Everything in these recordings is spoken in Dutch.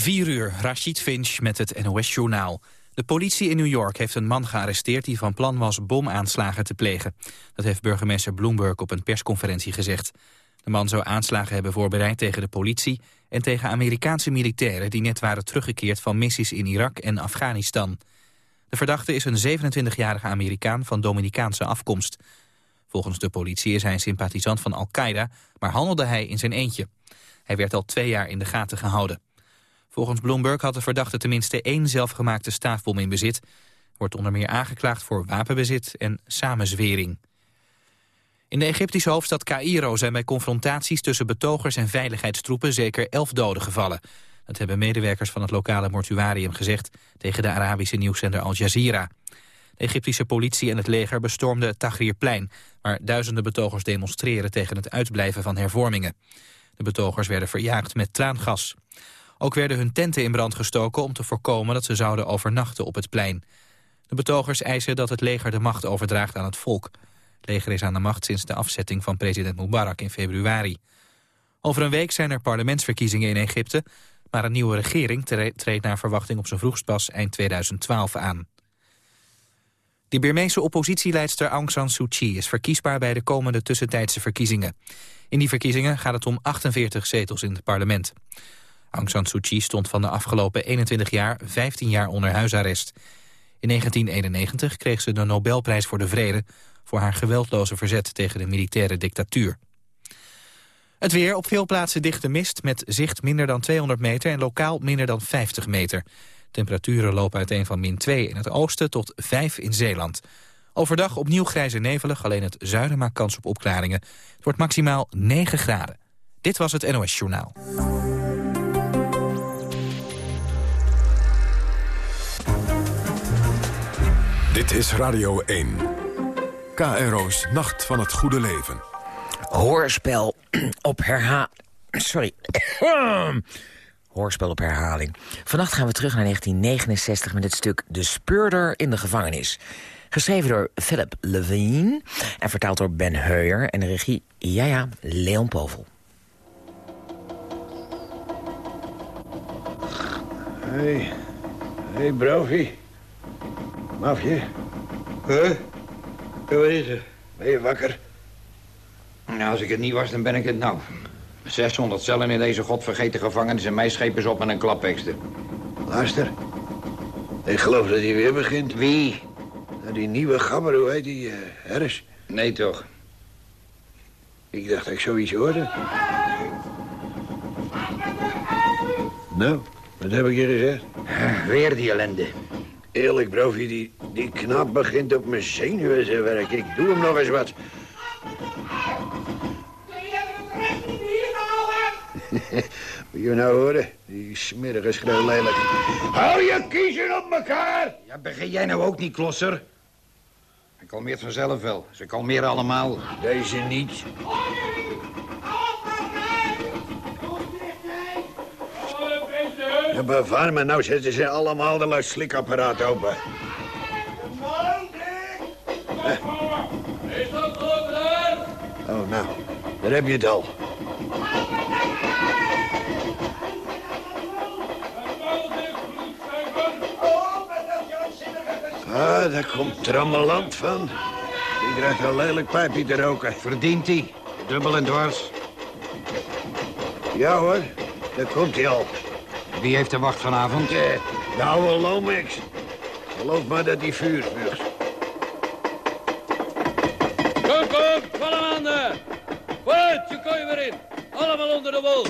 4 uur, Rashid Finch met het NOS-journaal. De politie in New York heeft een man gearresteerd die van plan was bomaanslagen te plegen. Dat heeft burgemeester Bloomberg op een persconferentie gezegd. De man zou aanslagen hebben voorbereid tegen de politie en tegen Amerikaanse militairen die net waren teruggekeerd van missies in Irak en Afghanistan. De verdachte is een 27-jarige Amerikaan van Dominicaanse afkomst. Volgens de politie is hij een sympathisant van Al-Qaeda, maar handelde hij in zijn eentje. Hij werd al twee jaar in de gaten gehouden. Volgens Bloomberg had de verdachte tenminste één zelfgemaakte staafbom in bezit. Wordt onder meer aangeklaagd voor wapenbezit en samenzwering. In de Egyptische hoofdstad Cairo zijn bij confrontaties tussen betogers en veiligheidstroepen zeker elf doden gevallen. Dat hebben medewerkers van het lokale mortuarium gezegd tegen de Arabische nieuwszender Al Jazeera. De Egyptische politie en het leger bestormden het Tahrirplein, waar duizenden betogers demonstreren tegen het uitblijven van hervormingen. De betogers werden verjaagd met traangas. Ook werden hun tenten in brand gestoken om te voorkomen dat ze zouden overnachten op het plein. De betogers eisen dat het leger de macht overdraagt aan het volk. Het leger is aan de macht sinds de afzetting van president Mubarak in februari. Over een week zijn er parlementsverkiezingen in Egypte... maar een nieuwe regering treedt naar verwachting op zijn vroegst pas eind 2012 aan. De Birmeese oppositieleidster Aung San Suu Kyi is verkiesbaar bij de komende tussentijdse verkiezingen. In die verkiezingen gaat het om 48 zetels in het parlement. Aung San Suu Kyi stond van de afgelopen 21 jaar 15 jaar onder huisarrest. In 1991 kreeg ze de Nobelprijs voor de Vrede... voor haar geweldloze verzet tegen de militaire dictatuur. Het weer, op veel plaatsen dichte mist... met zicht minder dan 200 meter en lokaal minder dan 50 meter. Temperaturen lopen uiteen van min 2 in het oosten tot 5 in Zeeland. Overdag opnieuw grijs en nevelig, alleen het zuiden maakt kans op opklaringen. Het wordt maximaal 9 graden. Dit was het NOS Journaal. Dit is Radio 1. KRO's Nacht van het Goede Leven. Hoorspel op herhaling. Sorry. Hoorspel op herhaling. Vannacht gaan we terug naar 1969 met het stuk De Speurder in de gevangenis. Geschreven door Philip Levine en vertaald door Ben Heuer... en de regie, ja ja, Leon Povel. Hey, hey Brovie. Mafje? Huh? Wat is er? Ben je wakker? Nou, als ik het niet was, dan ben ik het nou. 600 cellen in deze godvergeten gevangenis en mij schepen ze op met een klapekster. Luister. Ik geloof dat hij weer begint. Wie? Nou, die nieuwe gabber, hoe heet die? Uh, Harris? Nee, toch? Ik dacht dat ik zoiets hoorde. Nou, wat heb ik je gezegd? Weer die ellende. Eerlijk, Brovie, die, die knap begint op mijn zenuwen te werken. Ik doe hem nog eens wat. Moet je nou horen? Die smerige schreeuw lelijk. Hou je kiezen op elkaar! Ja, begin jij nou ook niet, klosser? Hij kalmeert vanzelf wel. Ze kalmeren allemaal. Deze niet. Ja, bevaar me, nou zetten ze allemaal de slikapparaat open. Oh, nou, daar heb je het al. Ah, daar komt Trammeland van. Die draagt een lelijk pijpje te roken. Verdient hij? Dubbel en dwars. Ja hoor, daar komt hij al. Wie heeft de wacht vanavond? Eh, de oude Lomax. Geloof maar dat hij vuur spuugt. Kom, kom, vallen handen. Vooruit, je kooi weer in. Allemaal onder de wol.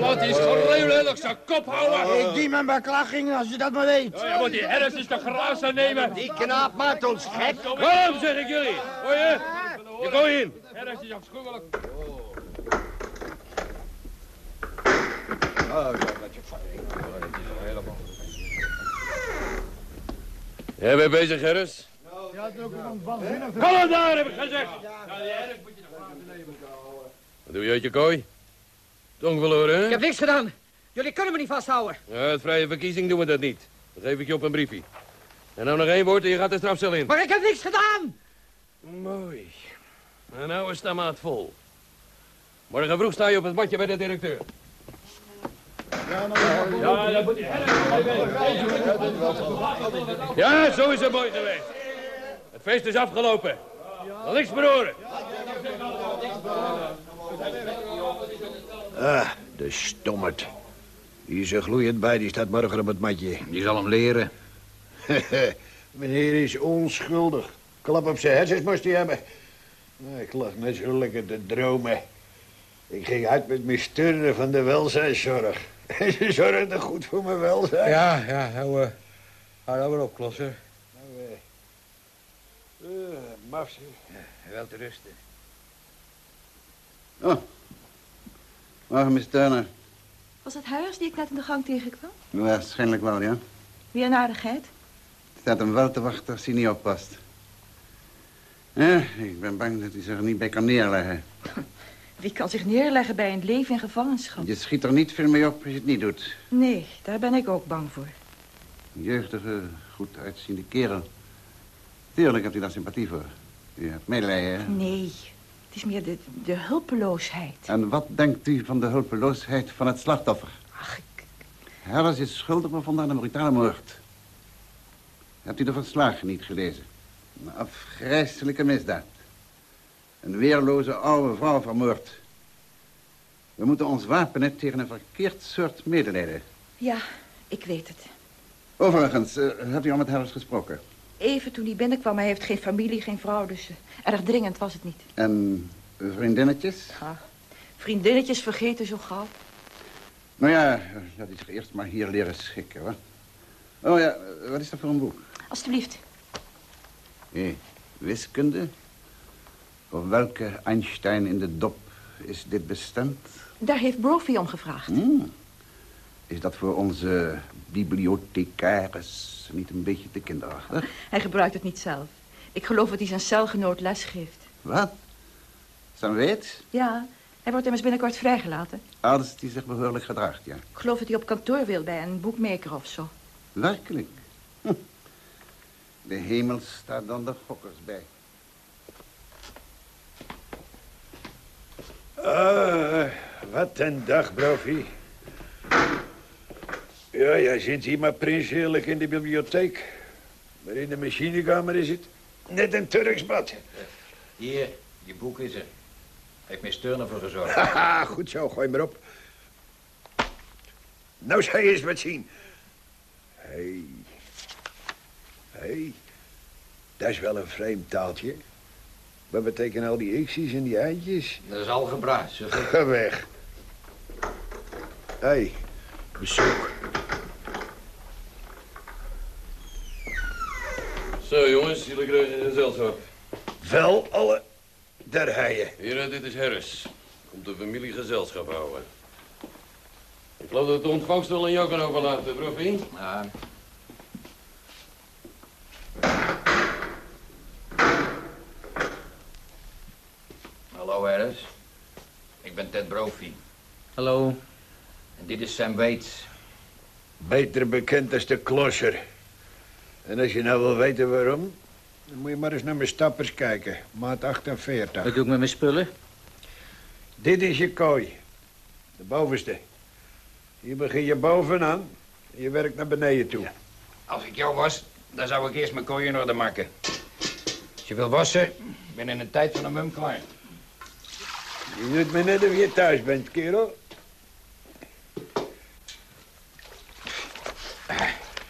Wat is gereeuwd, zijn kop houden. Ik die mijn beklaging, als je dat maar weet. Oh, je moet die herfst eens de grazen nemen. Die knaap maakt ons gek. Kom, zeg ik jullie. Hoor je? Je kooi in. Herfst is afschuwelijk. Oh, dat je helemaal. Jij bent bezig, Gerris? Kom daar, heb ik gezegd. Wat doe je uit je kooi? Tong verloren, hè? Ik heb niks gedaan. Jullie kunnen me niet vasthouden. Ja, het vrije verkiezing doen we dat niet. Dat geef ik je op een briefje. En nou nog één woord en je gaat de strafcel in. Maar ik heb niks gedaan. Mooi. En nou is de maat vol. Morgen vroeg sta je op het badje bij de directeur. Ja, dat Ja, zo is het mooi geweest. Het feest is afgelopen. Niks meer horen. Ah, de stommerd. Die is er gloeiend bij, die staat morgen op het matje. Die zal hem leren. Meneer is onschuldig. Klap op zijn hersens moest hij hebben. Nou, Ik lag net zo lekker te dromen. Ik ging uit met mijn sturren van de welzijnszorg. En ze zorgden goed voor mijn welzijn. Ja, ja, hou, uh, hou nou weer op, klosser. Nou, eh, uh, maf, zeg. Wel te rusten. Oh. Morgen, Miss Turner. Was het huis die ik net in de gang tegenkwam? Waarschijnlijk wel, ja. Wie een aardigheid. Er staat hem wel te wachten als hij niet oppast. Ja, ik ben bang dat hij zich er niet bij kan neerleggen. Wie kan zich neerleggen bij een leven in gevangenschap? Je schiet er niet veel mee op als je het niet doet. Nee, daar ben ik ook bang voor. Een jeugdige, goed uitziende kerel. Tuurlijk hebt u daar sympathie voor. U hebt medelijden, hè? Nee, het is meer de, de hulpeloosheid. En wat denkt u van de hulpeloosheid van het slachtoffer? Ach, ik... Harris is schuldig bevonden aan een brutale moord. Hebt u de verslagen niet gelezen? Een afgrijselijke misdaad. Een weerloze oude vrouw vermoord. We moeten ons wapenen tegen een verkeerd soort medelijden. Ja, ik weet het. Overigens, uh, hebt u al met Harris gesproken? Even toen hij binnenkwam. Hij heeft geen familie, geen vrouw, dus uh, erg dringend was het niet. En vriendinnetjes? Ja, vriendinnetjes vergeten zo gauw. Nou ja, laat hij zich eerst maar hier leren schikken, hoor. Oh ja, wat is dat voor een boek? Alsjeblieft. Hé, wiskunde? Voor welke Einstein in de dop is dit bestemd? Daar heeft Brophy om gevraagd. Hmm. Is dat voor onze bibliothecaris niet een beetje te kinderachtig? Hij gebruikt het niet zelf. Ik geloof dat hij zijn celgenoot les geeft. Wat? Zijn weet? Ja, hij wordt immers binnenkort vrijgelaten. Als hij zich behoorlijk gedraagt, ja. Ik geloof dat hij op kantoor wil bij een boekmaker of zo. Werkelijk? Hm. De hemel staat dan de gokkers bij. Ah, wat een dag, Brovie. Ja, jij zit hier maar prins heerlijk in de bibliotheek. Maar in de machinekamer is het net een Turks bad. Hier, die boek is er. Heeft Miss Turner voor gezorgd. Haha, goed zo, gooi maar op. Nou, je eens wat zien. Hé. Hey. Hé. Hey. Dat is wel een vreemd taaltje. Wat betekenen al die x's en die eindjes? Dat is algebra, zeg ik. Ga weg. Hé, hey, bezoek. Zo, jongens, jullie krijgen een gezelschap. Wel alle der heien. Heren, dit is Harris. Komt de familie gezelschap houden. Ik geloof dat de ontvangst wel aan jou kan overlaten, Broffie. Ja. Hallo, Harris. Ik ben Ted Brophy. Hallo. En dit is Sam Bates. Beter bekend als de klosser. En als je nou wil weten waarom... dan moet je maar eens naar mijn stappers kijken. Maat 48. Wat doe ik met mijn spullen? Dit is je kooi. De bovenste. Hier begin je bovenaan. En je werkt naar beneden toe. Als ik jou was, dan zou ik eerst mijn kooi in orde maken. Als je wil wassen, ben in een tijd van een mum klaar. Je doet me net of je thuis bent, kerel.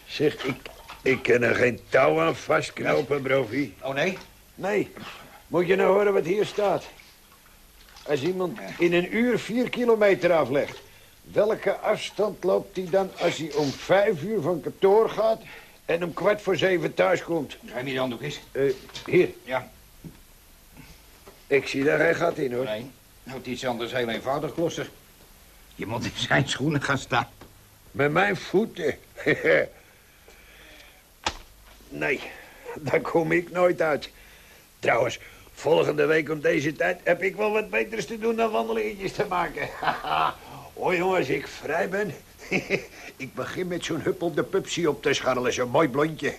Zeg, ik, ik kan er geen touw aan vastknopen, Brovie. Oh, nee? Nee. Moet je nou horen wat hier staat? Als iemand in een uur vier kilometer aflegt... welke afstand loopt hij dan als hij om vijf uur van kantoor gaat... en om kwart voor zeven thuis komt? Ga je niet handdoek is? Uh, hier. Ja. Ik zie daar geen gat in, hoor. Nee. Nou, het is anders heel eenvoudig, klosser. Je moet in zijn schoenen gaan staan. Met mijn voeten? nee, daar kom ik nooit uit. Trouwens, volgende week om deze tijd heb ik wel wat beters te doen dan wandelingetjes te maken. oh jongens, ik vrij ben. ik begin met zo'n huppel de pupsie op te scharrelen, zo'n mooi blondje.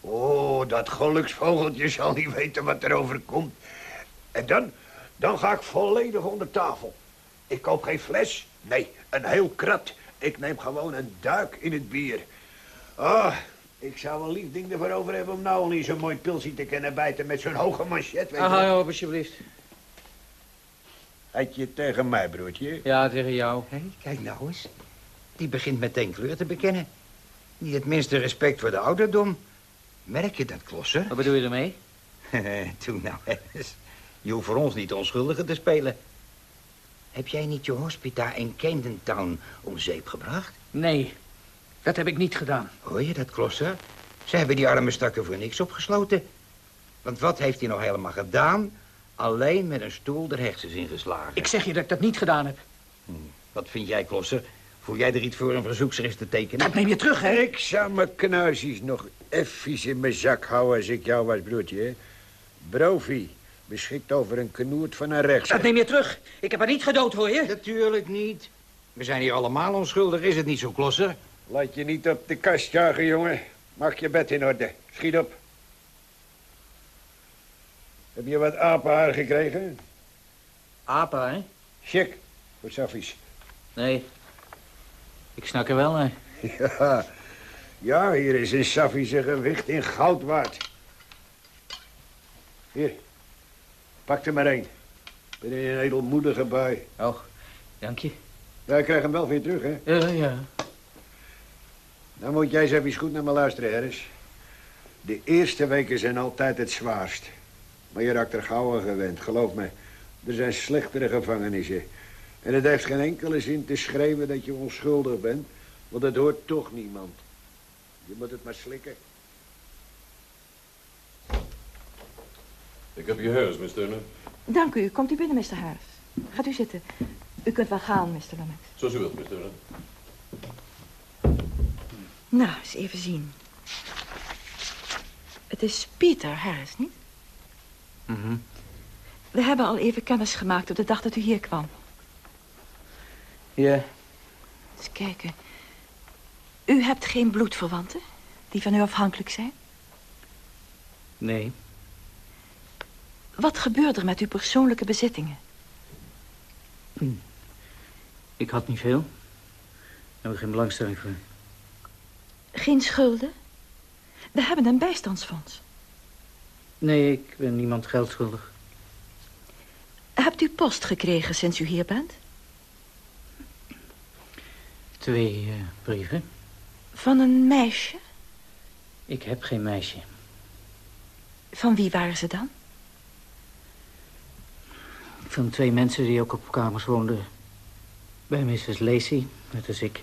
Oh, dat geluksvogeltje zal niet weten wat er overkomt. En dan, dan ga ik volledig onder tafel. Ik koop geen fles, nee, een heel krat. Ik neem gewoon een duik in het bier. Oh, ik zou wel lief ding ervoor over hebben om nou al niet zo'n mooi pilsje te kunnen bijten met zo'n hoge manchet, weet je Ah, hou op, alsjeblieft. Had je tegen mij, broertje? Ja, tegen jou. Hé, kijk nou eens. Die begint meteen kleur te bekennen. Niet het minste respect voor de ouderdom. Merk je dat, Klosser? Wat bedoel je ermee? Toen nou eens. Je hoeft voor ons niet de onschuldige te spelen. Heb jij niet je hospita in Camden Town om zeep gebracht? Nee, dat heb ik niet gedaan. Hoor je dat, Klosser? Ze hebben die arme stakken voor niks opgesloten. Want wat heeft hij nou helemaal gedaan? Alleen met een stoel de hersens ingeslagen. Ik zeg je dat ik dat niet gedaan heb. Wat vind jij, Klosser? Voel jij er iets voor een verzoekschrift te tekenen? Dat neem je terug, hè? Ik zou mijn knuisjes nog even in mijn zak houden als ik jou was, broertje. hè. Beschikt over een knoert van een rechts. Dat neem je terug. Ik heb haar niet gedood, hoor je? Natuurlijk niet. We zijn hier allemaal onschuldig, is het niet zo, Klosser? Laat je niet op de kast jagen, jongen. Maak je bed in orde. Schiet op. Heb je wat apenhaar gekregen? Hè? Check, voor Saffies. Nee. Ik snak er wel naar. Ja, ja, hier is een Saffie zijn gewicht in goud waard. Hier, pak er maar één. Ben in een edelmoedige bui. Oh, dank je. Wij krijgen hem wel weer terug, hè? Ja, ja. Dan moet jij eens even goed naar me luisteren, Harris. De eerste weken zijn altijd het zwaarst. Maar je raakt er gauw aan gewend, geloof me. Er zijn slechtere gevangenissen. En het heeft geen enkele zin te schreeuwen dat je onschuldig bent, want het hoort toch niemand. Je moet het maar slikken. Ik heb je Harris, Miss Turner. Dank u. Komt u binnen, Mr. Harris. Gaat u zitten. U kunt wel gaan, Mr. Lomax. Zoals u wilt, Miss Turner. Nou, eens even zien. Het is Peter Harris, niet? Mhm. We hebben al even kennis gemaakt op de dag dat u hier kwam. Ja. Eens kijken. U hebt geen bloedverwanten die van u afhankelijk zijn? Nee. Wat gebeurde er met uw persoonlijke bezittingen? Ik had niet veel. Daar heb ik geen belangstelling voor. Geen schulden? We hebben een bijstandsfonds. Nee, ik ben niemand geld schuldig. Hebt u post gekregen sinds u hier bent? Twee eh, brieven. Van een meisje? Ik heb geen meisje. Van wie waren ze dan? Van twee mensen die ook op kamers woonden. Bij Mrs. Lacey, net als ik.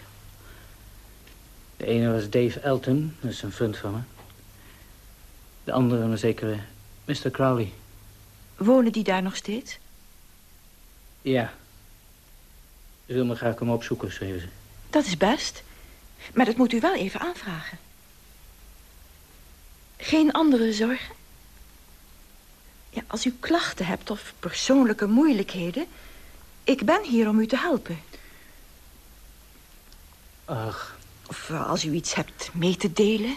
De ene was Dave Elton, dat is een vriend van me. De andere een zekere Mr. Crowley. Wonen die daar nog steeds? Ja. Wil me graag komen opzoeken, schreven ze. Dat is best. Maar dat moet u wel even aanvragen. Geen andere zorgen? Ja, als u klachten hebt of persoonlijke moeilijkheden... ik ben hier om u te helpen. Ach, Of eh, als u iets hebt mee te delen.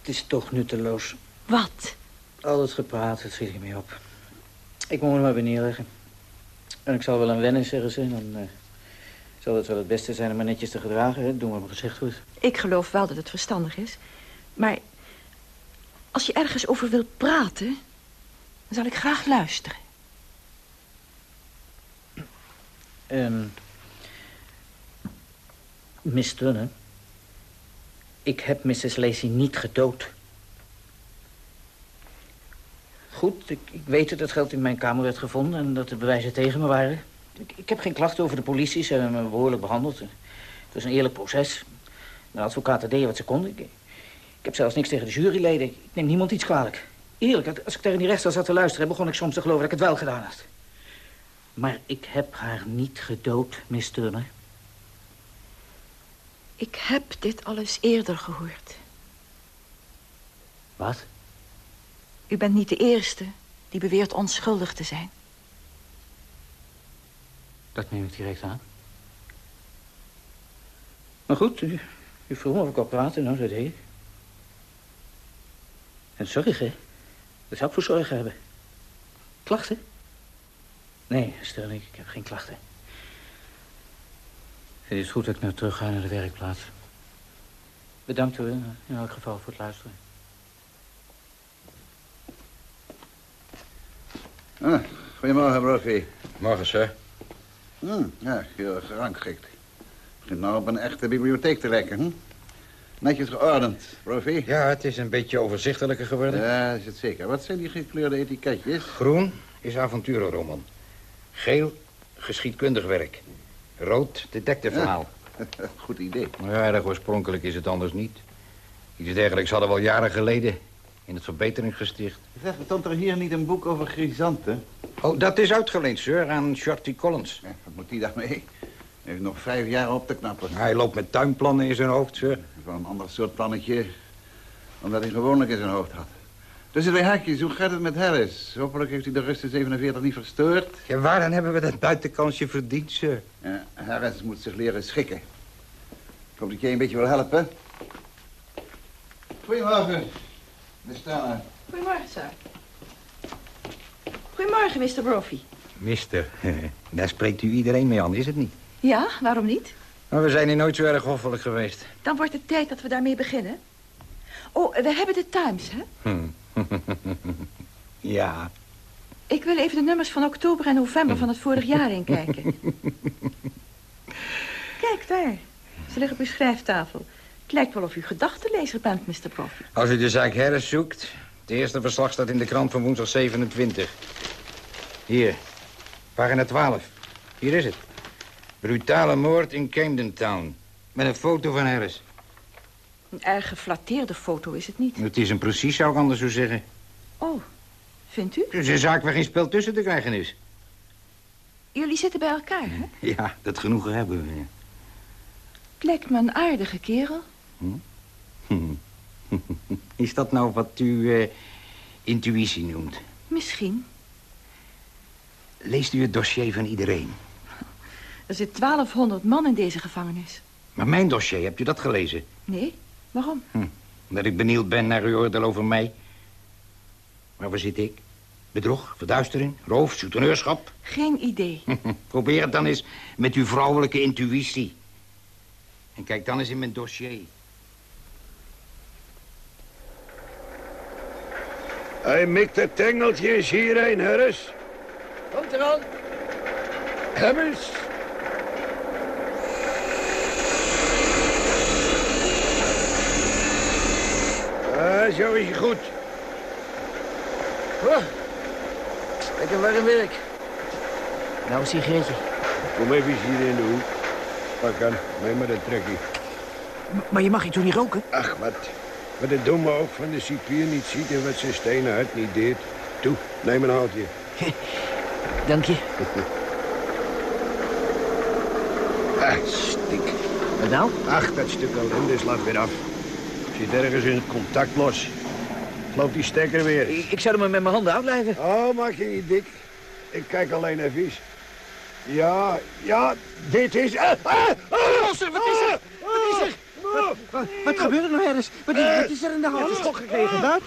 het is toch nutteloos. Wat? Al het gepraat, dat schiet ik mee op. Ik moet me maar neerleggen. En ik zal wel aan wennen, zeggen ze. Dan eh, zal het wel het beste zijn om me netjes te gedragen. Hè? Doen wat me gezegd wordt. Ik geloof wel dat het verstandig is. Maar als je ergens over wilt praten... dan zal ik graag luisteren. Ehm Miss. Ik heb Mrs. Lacey niet gedood. Goed, ik, weet dat het geld in mijn kamer werd gevonden... en dat de bewijzen tegen me waren. Ik, heb geen klachten over de politie. Ze hebben me behoorlijk behandeld. Het was een eerlijk proces. De advocaten deden wat ze konden. Ik, ik heb zelfs niks tegen de juryleden. Ik neem niemand iets kwalijk. Eerlijk, als ik tegen die rechter zat te luisteren... begon ik soms te geloven dat ik het wel gedaan had. Maar ik heb haar niet gedood, Miss Turner. Ik heb dit al eens eerder gehoord. Wat? U bent niet de eerste die beweert onschuldig te zijn. Dat neem ik direct aan. Maar goed, u, u vroeg me of ik wou praten, nou, dat deed ik. En zorg, hè. Daar zou ik voor zorgen hebben. Klachten? Nee, Sterling, ik heb geen klachten. Het is goed dat ik nou terug ga naar de werkplaats. Bedankt hoor, in elk geval voor het luisteren. Ah, goedemorgen, Brophy. Morgen, sir. Hm, ja, heel gerangschikt. Begint nou op een echte bibliotheek te lijken, hm? Netjes geordend, Brophy. Ja, het is een beetje overzichtelijker geworden. Ja, is het zeker. Wat zijn die gekleurde etiketjes? Groen is avonturenroman. Geel, geschiedkundig werk. Rood, detectiveverhaal. Goed idee. Ja. erg oorspronkelijk is het anders niet. Iets dergelijks hadden we al jaren geleden in het verbeteringsgesticht. Zeg, stond er hier niet een boek over grisanten? Oh, dat is uitgeleend, sir, aan Shorty Collins. Ja, wat moet die daarmee? Hij heeft nog vijf jaar op te knappen. Hij loopt met tuinplannen in zijn hoofd, sir. Van een ander soort plannetje, omdat hij gewoonlijk in zijn hoofd had. Tussen twee haakjes, hoe gaat het met Harris? Hopelijk heeft hij de rust 47 niet verstoord. Ja, waar dan hebben we dat buitenkansje verdiend, sir? Ja, Harris moet zich leren schikken. Ik hoop dat jij een beetje wil helpen. Goedemorgen, er. Goedemorgen, sir. Goedemorgen, Mr. Brophy. Mister, daar spreekt u iedereen mee aan, is het niet? Ja, waarom niet? Maar we zijn hier nooit zo erg hoffelijk geweest. Dan wordt het tijd dat we daarmee beginnen. Oh, we hebben de Times, hè? Hm. ja. Ik wil even de nummers van oktober en november van het vorig jaar inkijken. Kijk daar. Ze liggen op uw schrijftafel. Het lijkt wel of u gedachtenlezer bent, Mr. Brophy. Als u de zaak Harris zoekt... het eerste verslag staat in de krant van woensdag 27. Hier, pagina 12. Hier is het. Brutale moord in Camden Town. Met een foto van Harris. Een erg geflatteerde foto is het niet. Het is een precies, zou ik anders zo zeggen. Oh, vindt u? Het is een zaak waar geen spel tussen te krijgen is. Jullie zitten bij elkaar, hè? Ja, dat genoegen hebben we. Het lijkt me een aardige kerel. Is dat nou wat u eh, intuïtie noemt? Misschien. Leest u het dossier van iedereen? Er zit 1200 man in deze gevangenis. Maar mijn dossier, hebt u dat gelezen? Nee? Waarom? Hm. Omdat ik benieuwd ben naar uw oordeel over mij. Maar waar zit ik? Bedrog, verduistering, roof, soeteneurschap? Geen idee. Probeer het dan eens met uw vrouwelijke intuïtie. En kijk dan eens in mijn dossier. Hij mikt het tengeltje eens hierheen, Harris. Komt eraan. Hemmers. Ah, zo is je goed. Oh, lekker warm werk. Nou, een sigaretje. Kom even hier in de hoek. Pak aan, mee met een trekkie. Maar je mag hier toch niet roken? Ach, wat. Wat het domme oog van de cipier niet ziet en wat zijn stenen hart niet deed. Toe, neem een houtje. Dank je. Ah, stik. Wat nou? Ach, dat stuk ellende slaat weer af. Zit ergens in het contact los. Loopt die stekker weer. Ik, ik zou maar met mijn handen uitblijven. Oh, maak je niet dik. Ik kijk alleen even. Ja, ja, dit is... Ah, ah, ah, Losser, wat is er? Wat is er? Wat, wat gebeurt er nou, Harris? Wat is, wat is er in de hand? Een schok gekregen. Wat?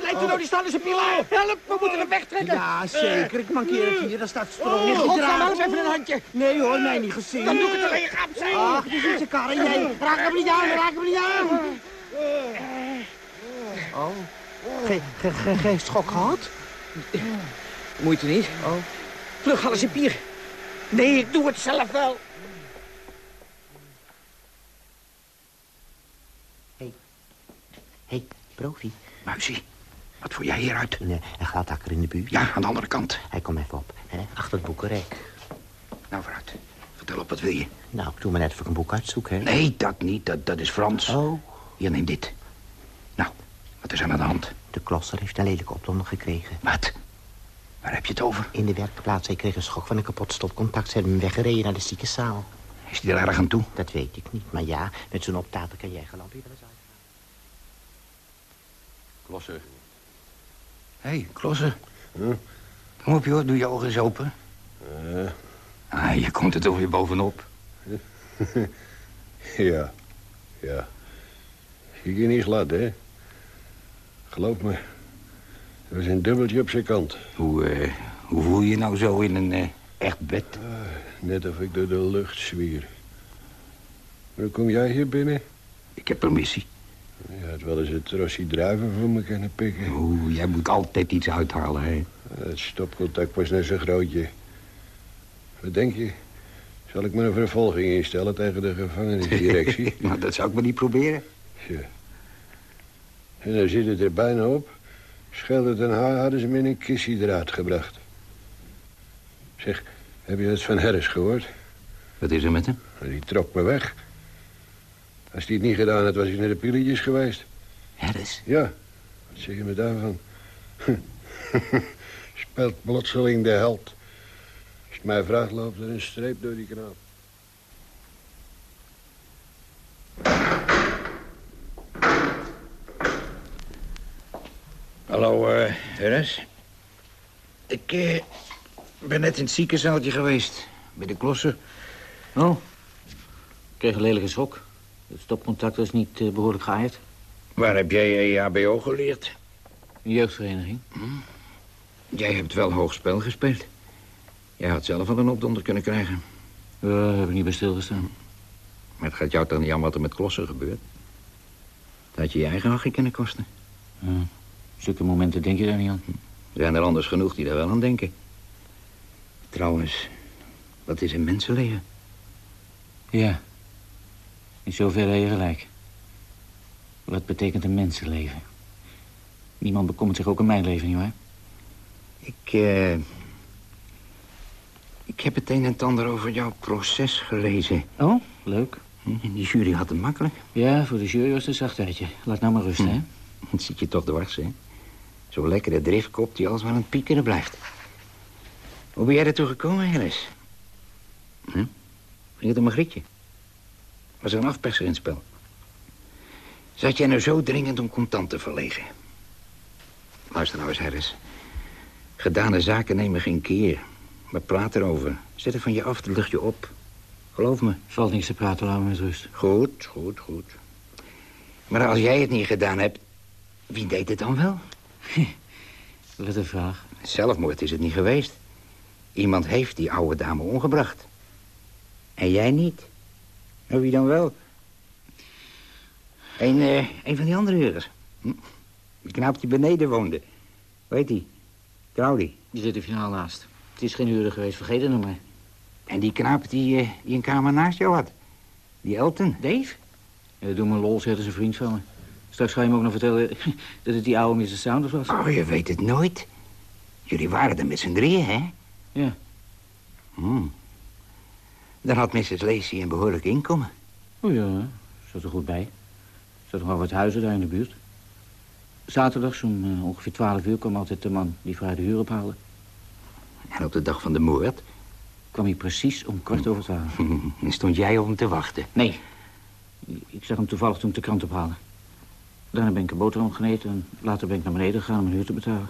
Lijkt er nou die staan als een pilaar. Help, we moeten hem wegtrekken. Ja, zeker. Ik mankeer het hier. Daar staat stroom. Oh, Godsnaam, even een handje. Nee hoor, mij niet gezien. Dan doe ik het alleen gaan zijn. Ach, je kar. Jij, raak hem niet aan, raak hem niet aan. Oh. Geen ge, ge, geen schok gehad? Moeite niet. Oh. Vlug, alles in pier. Nee, ik doe het zelf wel. Hé, profi. Muisie, wat voer jij hieruit? Een, een gladhakker in de buurt. Ja, aan de andere kant. Hij komt even op, hè? achter het boekenrek. Nou, vooruit. Vertel op, wat wil je? Nou, ik doe maar net of ik een boek uitzoek, hè? Nee, dat niet. Dat, dat is Frans. Oh. Hier, neem dit. Nou, wat is er aan de hand? De klosser heeft een lelijke opdonder gekregen. Wat? Waar heb je het over? In de werkplaats. Hij kreeg een schok van een kapot stopcontact. Ze hebben hem weggereden naar de ziekenzaal. Is die er erg aan toe? Dat weet ik niet, maar ja, met zo'n optater kan jij wel eens uit. Klosser. Hé, hey, Klossen. Kom op, joh. Doe je ogen eens open. Ah, je komt er toch weer bovenop. Ja, ja. Je je niet glad, hè? Geloof me. Er was een dubbeltje op zijn kant. Hoe, eh, Hoe voel je je nou zo in een eh, echt bed? Net of ik door de lucht zwier. Hoe kom jij hier binnen? Ik heb permissie. Je had wel eens het trossie druiven voor me kunnen pikken. Oeh, jij moet altijd iets uithalen, hè? Het stopcontact was net zo'n grootje. Wat denk je? Zal ik me een vervolging instellen tegen de gevangenisdirectie? nou, dat zou ik maar niet proberen. Ja. En dan zit het er bijna op. Schelde den haar hadden ze me in een eruit gebracht. Zeg, heb je het van Harris gehoord? Wat is er met hem? Die trok me weg. Als hij het niet gedaan had, was ik naar de pilletjes geweest. Harris? Ja, wat zeg je me daarvan? Speelt plotseling de held. Als het mij vraagt, loopt er een streep door die knaap. Hallo, Harris. Ik eh, ben net in het ziekenzaaltje geweest. Bij de klossen. Oh, ik kreeg een lelijke schok. Het stopcontact was niet eh, behoorlijk geaaid. Waar heb jij E EHBO geleerd? Een jeugdvereniging. Jij hebt wel hoog spel gespeeld. Jij had zelf al een opdonder kunnen krijgen. Ja, daar heb ik niet bij stilgestaan. Maar het gaat jou toch niet aan wat er met klossen gebeurt? Dat had je je eigen hachje kunnen kosten. Ja, zulke momenten denk je daar niet aan. Er zijn er anders genoeg die daar wel aan denken. Trouwens, wat is een mensenleven? Ja, in zoverre heb je gelijk. Wat betekent een mensenleven? Niemand bekommert zich ook in mijn leven, nietwaar? Ik, eh... Ik heb het een en het ander over jouw proces gelezen. Oh, leuk. Hm, Die jury had het makkelijk. Ja, voor de jury was het een zachtheidje. Laat nou maar rusten, hè? Het zit je toch dwars, hè? Zo'n lekkere driftkop die als maar aan het piekeren blijft. Hoe ben jij ertoe gekomen, Harris? Hm? Ging het om een grietje? Was er een afperser in het spel? Zat jij nou zo dringend om contant te verlegen? Luister nou eens, Harris. Gedane zaken nemen geen keer. Maar praat erover. Zet het van je af, lucht je op. Geloof me. Valt niks te praten, laat me met rust. Goed, goed, goed. Maar als jij het niet gedaan hebt, wie deed het dan wel? Wat een vraag. Zelfmoord is het niet geweest. Iemand heeft die oude dame omgebracht. En jij niet. En wie dan wel? Een, eh, een van die andere huurders. Hm? Die knaap die beneden woonde. Weet die? Claudie. Die zit er finaal naast. Het is geen huurder geweest, vergeet het nog maar. En die knaap die, eh, die een kamer naast jou had. Die Elton. Dave? Ja, doe me lol, zegt is een vriend van me. Straks ga je me ook nog vertellen dat het die oude Mr. Saunders was. Oh, je weet het nooit. Jullie waren er met z'n drieën, hè? Ja. Hmm. Dan had Mrs. Lacey een behoorlijk inkomen. Oh ja, zat er goed bij. Er zat nog wel wat huizen daar in de buurt. Zaterdags om eh, ongeveer 12 uur kwam altijd de man die voor haar de huur ophaalde. En op de dag van de moord Kwam hij precies om kwart over twaalf. en stond jij op hem te wachten. Nee, ik zag hem toevallig toen ik de krant ophalen. Daarna ben ik een boterham geneten en later ben ik naar beneden gegaan om mijn huur te betalen.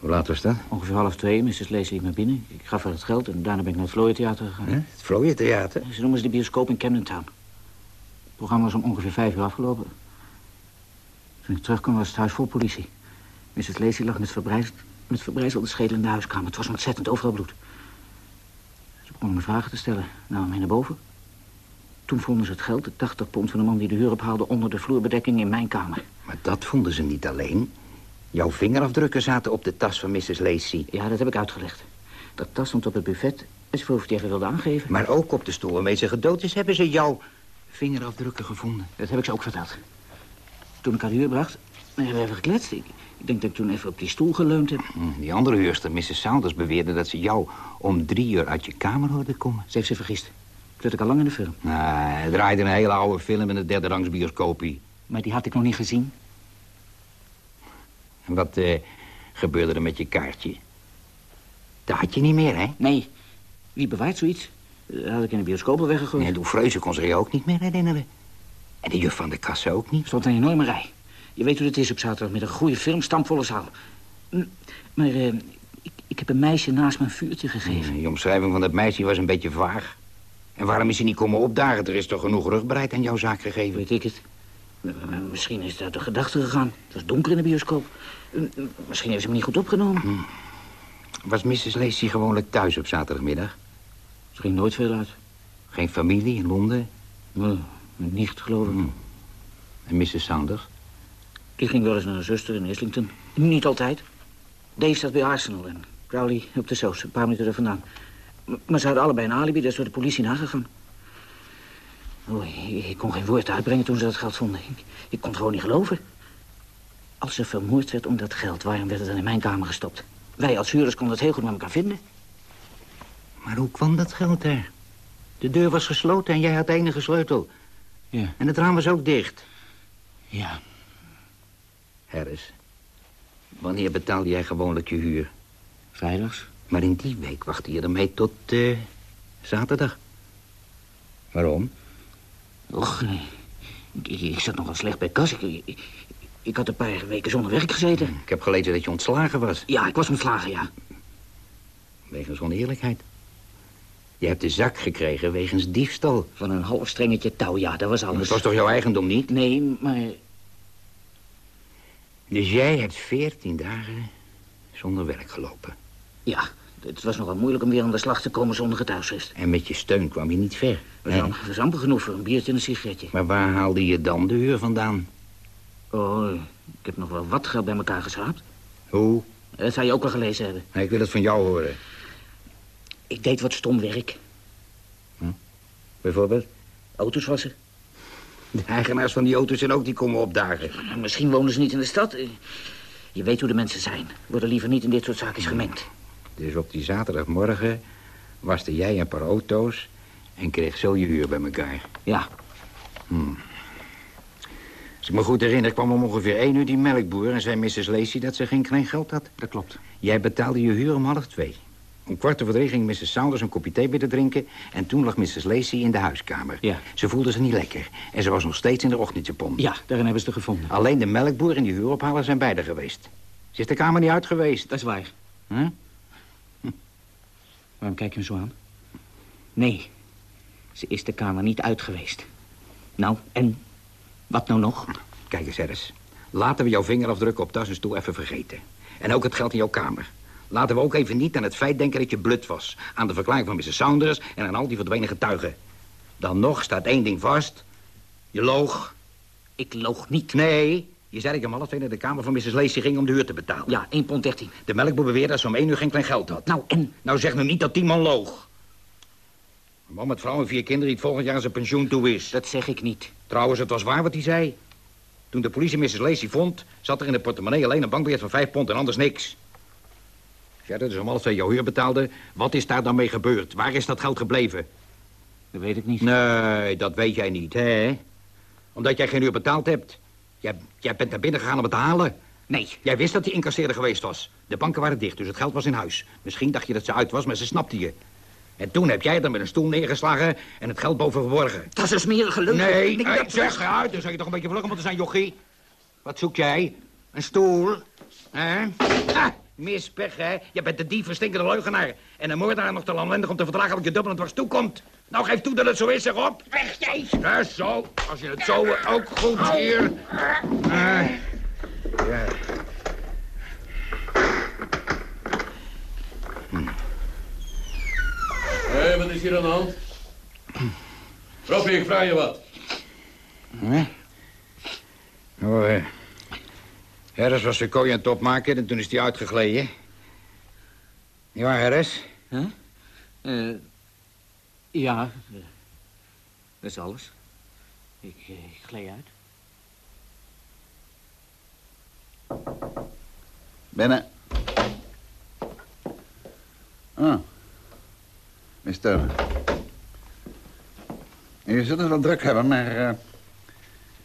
Hoe laat was dat? Ongeveer half twee, Mrs. Lacey liep naar binnen. Ik gaf haar het geld en daarna ben ik naar het Vlooien Theater gegaan. Het Vlooien Theater? Ze noemen ze de bioscoop in Camden Town. Het programma was om ongeveer vijf uur afgelopen. Toen ik terugkwam was het huis vol politie. Mrs. Lacey lag met, verbrijzeld, met verbrijzelde schedel in de huiskamer. Het was ontzettend, overal bloed. Ze begonnen me vragen te stellen, namen mij naar boven. Toen vonden ze het geld, de 80 pond van de man die de huur ophaalde... onder de vloerbedekking in mijn kamer. Maar dat vonden ze niet alleen. Jouw vingerafdrukken zaten op de tas van Mrs. Lacey. Ja, dat heb ik uitgelegd. Dat tas stond op het buffet. En ze vroeg of even wilde aangeven. Maar ook op de stoel waarmee ze gedood is, hebben ze jouw vingerafdrukken gevonden. Dat heb ik ze ook verteld. Toen ik haar de huur bracht, hebben we even gekletst. Ik, ik denk dat ik toen even op die stoel geleund heb. Hm, Die andere huurster, Mrs. Saunders, beweerde dat ze jou om drie uur uit je kamer hoorde komen. Ze heeft zich vergist. Zat ik al lang in de film. Nou, hij draaide een hele oude film in de derde rangs bioscoopie. Maar die had ik nog niet gezien. En wat eh, gebeurde er met je kaartje? Dat had je niet meer, hè? Nee, wie bewaart zoiets? Dat had ik in de bioscoop al weggegooid. En Freuze kon zich je ook niet meer herinneren. En de juf van de kassa ook niet. stond een enorme rij. Je weet hoe het is op zaterdag met een goede film, stampvolle zaal. Maar eh, ik, ik heb een meisje naast mijn vuurtje gegeven. Die omschrijving van dat meisje was een beetje vaag. En waarom is hij niet komen opdagen? Er is toch genoeg rugbereid aan jouw zaak gegeven? Weet ik het. Eh, Misschien is het uit de gedachte gegaan. Het was donker in de bioscoop. Eh, Misschien heeft ze me niet goed opgenomen. Was Mrs. Lacey gewoonlijk thuis op zaterdagmiddag? Ze ging nooit veel uit. Geen familie in Londen? Nee, niet geloof ik. Hmm. En Mrs. Saunders? Die ging wel eens naar haar zuster in Islington. Niet altijd. Dave staat bij Arsenal en Crowley op de Soos, een paar minuten er vandaan. Maar ze hadden allebei een alibi, dat is door de politie nagegaan. Oh, ik, ik kon geen woord uitbrengen toen ze dat geld vonden. Ik, ik kon het gewoon niet geloven. Als ze vermoord werd om dat geld, waarom werd het dan in mijn kamer gestopt? Wij als huurders konden het heel goed met elkaar vinden. Maar hoe kwam dat geld daar? De deur was gesloten en jij had de enige sleutel. Ja. En het raam was ook dicht. Ja. Harris, wanneer betaalde jij gewoonlijk je huur? Vrijdags? Maar in die week wachtte je ermee tot eh, zaterdag. Waarom? Och, nee. Ik, ik, zat nogal slecht bij kas. Ik, ik, ik had een paar weken zonder werk gezeten. Ik heb gelezen dat je ontslagen was. Ja, ik was ontslagen, ja. Wegens oneerlijkheid. Je hebt de zak gekregen wegens diefstal. Van een half strengetje touw, ja, dat was alles. Het was toch jouw eigendom niet? Nee, maar... Dus jij hebt veertien dagen zonder werk gelopen. Ja, het was nogal moeilijk om weer aan de slag te komen zonder getuigschrift. En met je steun kwam je niet ver. Dat was, amper genoeg voor een biertje en een sigaretje. Maar waar haalde je dan de huur vandaan? Oh, ik heb nog wel wat geld bij elkaar geschraapt. Hoe? Dat zou je ook wel gelezen hebben. Nee, ik wil het van jou horen. Ik deed wat stom werk. Bijvoorbeeld? Auto's wassen. De eigenaars van die auto's zijn ook die komen opdagen. Misschien wonen ze niet in de stad. Je weet hoe de mensen zijn. Worden liever niet in dit soort zaakjes gemengd. Dus op die zaterdagmorgen waste jij een paar auto's... en kreeg zo je huur bij elkaar. Ja. Als ik me goed herinner kwam om ongeveer één uur die melkboer... en zei Mrs. Lacey dat ze geen klein geld had. Dat klopt. Jij betaalde je huur om half twee. Om kwart over drie ging Mrs. Saunders een kopje thee binnen drinken... en toen lag Mrs. Lacey in de huiskamer. Ja. Ze voelde zich niet lekker en ze was nog steeds in de ochtendjapon. Ja, daarin hebben ze het gevonden. Alleen de melkboer en die huurophaler zijn beide geweest. Ze is de kamer niet uit geweest. Dat is waar. Huh? Waarom kijk je me zo aan? Nee, ze is de kamer niet uit geweest. Nou, en? Wat nou nog? Kijk eens, Harris. Laten we jouw vingerafdrukken op tas en stoel even vergeten. En ook het geld in jouw kamer. Laten we ook even niet aan het feit denken dat je blut was. Aan de verklaring van Mrs. Saunders en aan al die verdwenen getuigen. Dan nog staat één ding vast. Je loog. Ik loog niet. Nee, je zei dat je om half twee naar de kamer van Mrs. Lacey ging om de huur te betalen. Ja, 1 pond 13. De melkboer beweerde dat ze om één uur geen klein geld had. Nou, en? Nou, zeg nu niet dat die man loog. Een man met vrouw en vier kinderen die het volgend jaar aan zijn pensioen toe is. Dat zeg ik niet. Trouwens, het was waar wat hij zei. Toen de politie Mrs. Lacey vond, zat er in de portemonnee alleen een bankbiljet van vijf pond en anders niks. Als jij dus om half twee jouw huur betaalde, wat is daar dan mee gebeurd? Waar is dat geld gebleven? Dat weet ik niet. Nee, dat weet jij niet, hè? Omdat jij geen uur betaald hebt. Jij, jij bent naar binnen gegaan om het te halen. Nee. Jij wist dat die incasseerder geweest was. De banken waren dicht, dus het geld was in huis. Misschien dacht je dat ze uit was, maar ze snapte je. En toen heb jij er met een stoel neergeslagen en het geld boven verborgen. Dat is een smerige leugen. Nee, Ik- nee, dat- zeg eruit. Dan zou je toch een beetje vlugger moeten zijn, jochie. Wat zoek jij? Een stoel? Hè? Ah, mispech, hè? Je bent de dief, een stinkende leugenaar. En een moordenaar nog te lamlendig om te verdragen wat je dubbel en dwars toekomt. Nou, geef toe dat het zo is, zeg op. Weg jij! Ja, zo. Als je het zo ook goed hier... Ah, ja. Hé, wat is hier aan de hand? Robbie, ik vraag je wat. Hè? Nou, eh... Harris was zijn kooi aan het opmaken en toen is hij uitgegleden. Ja, Harris? Huh? Eh, ja, dat is alles. Ik, ik gleed uit. Binnen. Ah. Miss Turner. U zult het wel druk hebben, maar... eh,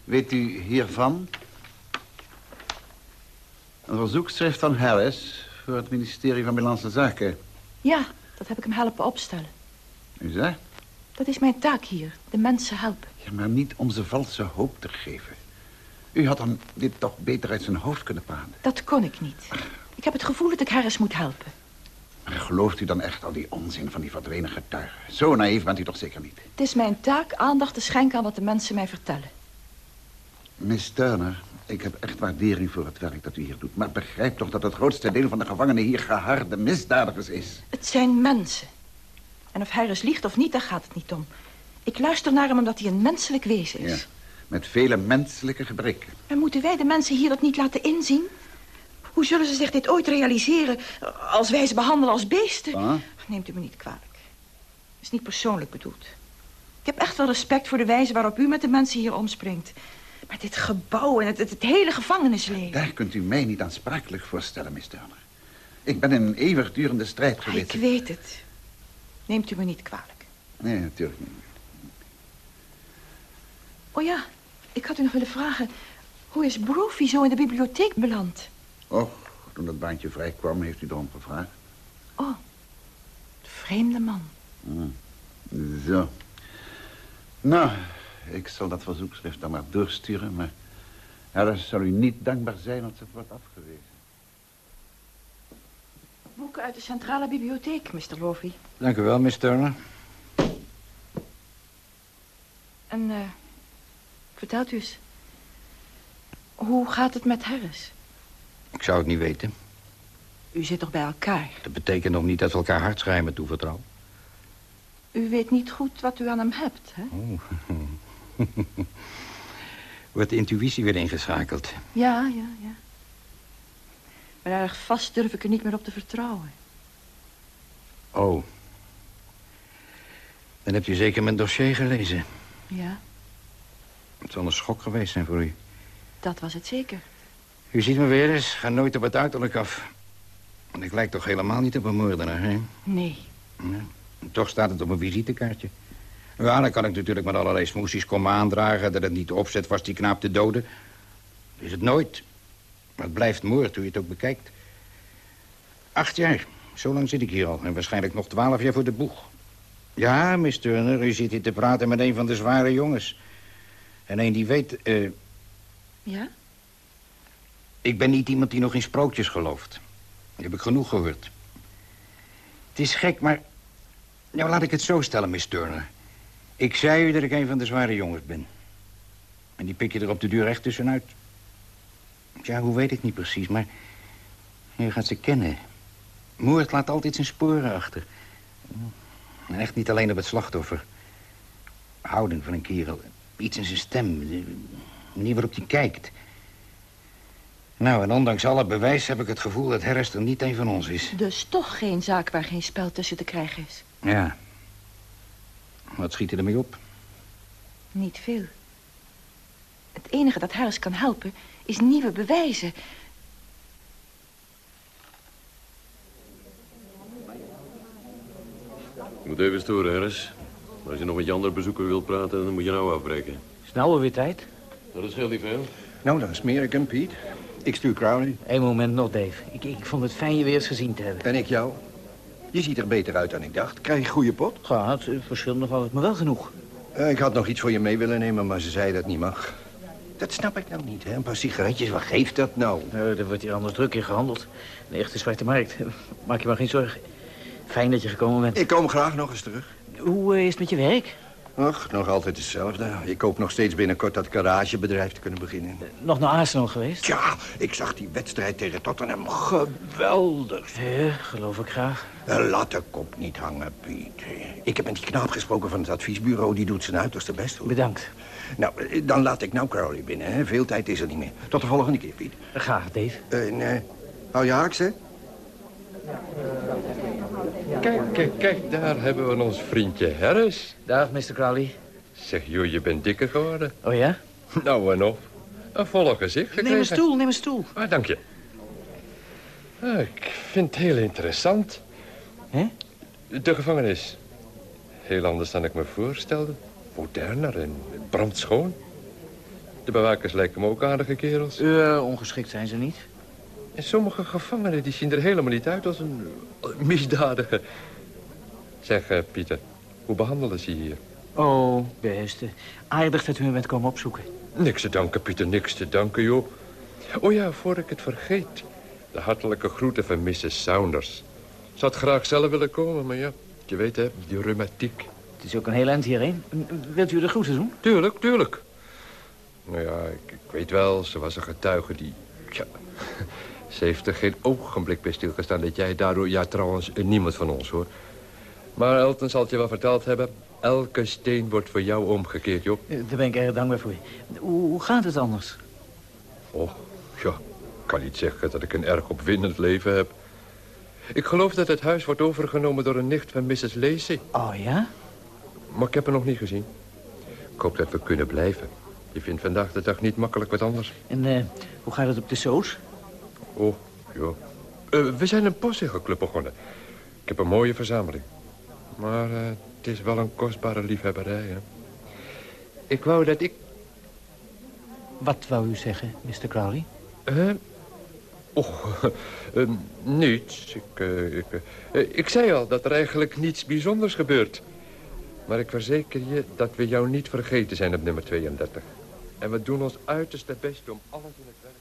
weet u hiervan? Een verzoekschrift van Harris... voor het ministerie van Binnenlandse Zaken. Ja, dat heb ik hem helpen opstellen. U zegt? Dat is mijn taak hier, de mensen helpen. Ja, maar niet om ze valse hoop te geven. U had hem dit toch beter uit zijn hoofd kunnen praten. Dat kon ik niet. Ik heb het gevoel dat ik Harris moet helpen. Maar gelooft u dan echt al die onzin van die verdwenen getuigen? Zo naïef bent u toch zeker niet? Het is mijn taak aandacht te schenken aan wat de mensen mij vertellen. Miss Turner, Ik heb echt waardering voor het werk dat u hier doet. Maar begrijp toch dat het grootste deel van de gevangenen hier geharde misdadigers is. Het zijn mensen. En of Harris liegt of niet, daar gaat het niet om. Ik luister naar hem omdat hij een menselijk wezen is. Ja, met vele menselijke gebreken. Maar moeten wij de mensen hier dat niet laten inzien? Hoe zullen ze zich dit ooit realiseren als wij ze behandelen als beesten? Ah? Neemt u me niet kwalijk. Het is niet persoonlijk bedoeld. Ik heb echt wel respect voor de wijze waarop u met de mensen hier omspringt. Maar dit gebouw en het, het, het hele gevangenisleven... Daar kunt u mij niet aansprakelijk voor stellen, Miss Turner. Ik ben in een eeuwigdurende strijd geweest. Ik weet het. Neemt u me niet kwalijk. Nee, natuurlijk niet. Oh ja, ik had u nog willen vragen... hoe is Brophy zo in de bibliotheek beland? Och, toen dat baantje vrij kwam, heeft u erom gevraagd. Oh, vreemde man. Hmm. Zo. Nou, ik zal dat verzoekschrift dan maar doorsturen, maar... Harris zal u niet dankbaar zijn als het wordt afgewezen. Boeken uit de centrale bibliotheek, Mr. Brophy. Dank u wel, Miss Turner. En, eh, vertelt u eens... Hoe gaat het met Harris? Ik zou het niet weten. U zit toch bij elkaar? Dat betekent nog niet dat we elkaar hartschrijven toevertrouwen. U weet niet goed wat u aan hem hebt, hè? Oh. Wordt de intuïtie weer ingeschakeld? Ja, ja, ja. Maar erg vast durf ik er niet meer op te vertrouwen. Oh. Dan hebt u zeker mijn dossier gelezen. Ja, Het zal een schok geweest zijn voor u. dat was het zeker. U ziet me weer eens, ga nooit op het uiterlijk af. En ik lijk toch helemaal niet op een moordenaar, hè? Nee. Ja. En Toch staat het op een visitekaartje. Ja, dan kan ik natuurlijk met allerlei smoesjes komen aandragen... dat het niet de opzet was die knaap te doden. Dat is het nooit. Maar het blijft moord, hoe je het ook bekijkt. Acht jaar, zo lang zit ik hier al. En waarschijnlijk nog twaalf jaar voor de boeg. Ja, Miss Turner, u zit hier te praten met een van de zware jongens. En een die weet... eh, Ja? ik ben niet iemand die nog in sprookjes gelooft. Die heb ik genoeg gehoord. Het is gek, maar... Nou, laat ik het zo stellen, Miss Turner. Ik zei u dat ik een van de zware jongens ben. En die pik je er op de duur echt tussenuit. Ja, hoe weet ik niet precies, maar... Je gaat ze kennen. Moord laat altijd zijn sporen achter. En echt niet alleen op het slachtoffer. Houding van een kerel. Iets in zijn stem. De manier waarop hij kijkt. Nou, en ondanks alle bewijs heb ik het gevoel dat Harris er niet een van ons is. Dus toch geen zaak waar geen spel tussen te krijgen is. Ja. Wat schiet er ermee op? Niet veel. Het enige dat Harris kan helpen is nieuwe bewijzen. Je moet even storen, Harris. Als je nog met je andere bezoeker wilt praten, dan moet je nou afbreken. Snel weer tijd. Dat scheelt niet veel. Nou, dan smeer ik hem, Piet. Ik stuur Crowley. Eén moment nog, Dave. Ik, ik vond het fijn je weer eens gezien te hebben. En ik jou. Je ziet er beter uit dan ik dacht. Krijg je goede pot? Ga, het eh, verschilt nog wel, maar wel genoeg. Eh, ik had nog iets voor je mee willen nemen, maar ze zei dat niet mag. Dat snap ik nou niet, hè? Een paar sigaretjes, wat geeft dat nou? Eh, er wordt hier anders druk in gehandeld. Een echte zwarte markt. Maak je maar geen zorgen. Fijn dat je gekomen bent. Ik kom graag nog eens terug. Hoe eh, is het met je werk? Ach, nog altijd hetzelfde. Ik hoop nog steeds binnenkort dat garagebedrijf te kunnen beginnen. Nog naar Arsenal geweest? Ja, ik zag die wedstrijd tegen Tottenham. Geweldig. Ja, geloof ik graag. Eh, Laat de kop niet hangen, Piet. Ik heb met die knaap gesproken van het adviesbureau. Die doet zijn uiterste best. hoor. Bedankt. Nou, eh, dan laat ik nou Crowley binnen. Hè? Veel tijd is er niet meer. Tot de volgende keer, Piet. Graag, Dave. En, eh, hou je haaks, hè? Kijk, kijk, kijk, daar hebben we ons vriendje Harris. Dag, Mr. Crowley. Zeg, joh, je bent dikker geworden. Oh ja? Nou en of. Een volle gezicht gekregen. Neem een stoel, neem een stoel. Ah, dank je. Ah, ik vind het heel interessant. Hè? De gevangenis. Heel anders dan ik me voorstelde. Moderner en brandschoon. De bewakers lijken me ook aardige kerels. Uh, ongeschikt zijn ze niet. En sommige gevangenen die zien er helemaal niet uit als een misdadiger. Zeg, eh, Pieter, hoe behandelen ze je hier? Oh, beste. Aardig dat u me bent komen opzoeken. Niks te danken, Pieter, niks te danken, joh. Oh ja, voor ik het vergeet. De hartelijke groeten van Mrs. Saunders. Had graag zelf willen komen, maar ja, je weet hè, die reumatiek. Het is ook een heel eind hierheen. Wilt u de groeten doen? Tuurlijk, tuurlijk. Nou ja, ik, ik weet wel, ze was een getuige die... Ja, ze heeft er geen ogenblik bij stilgestaan dat jij daardoor... Ja, trouwens, niemand van ons, hoor. Maar Elton zal het je wel verteld hebben. Elke steen wordt voor jou omgekeerd, joh. Eh, Daar ben ik erg dankbaar voor hoe gaat het anders? Oh, ja, ik kan niet zeggen dat ik een erg opwindend leven heb. Ik geloof dat het huis wordt overgenomen door een nicht van Mrs. Lacey. Oh, ja? Maar ik heb haar nog niet gezien. Ik hoop dat we kunnen blijven. Je vindt vandaag de dag niet makkelijk wat anders. En eh, hoe gaat het op de soos? Oh, ja. Eh, we zijn een postzegelclub begonnen. Ik heb een mooie verzameling. Maar eh, het is wel een kostbare liefhebberij, hè. Ik wou dat ik... Wat wou u zeggen, Mr. Crowley? Hè? Oh, eh, niets. Ik, eh, ik, eh, ik zei al dat er eigenlijk niets bijzonders gebeurt. Maar ik verzeker je dat we jou niet vergeten zijn op nummer 32. En we doen ons uiterste best om alles in het werk...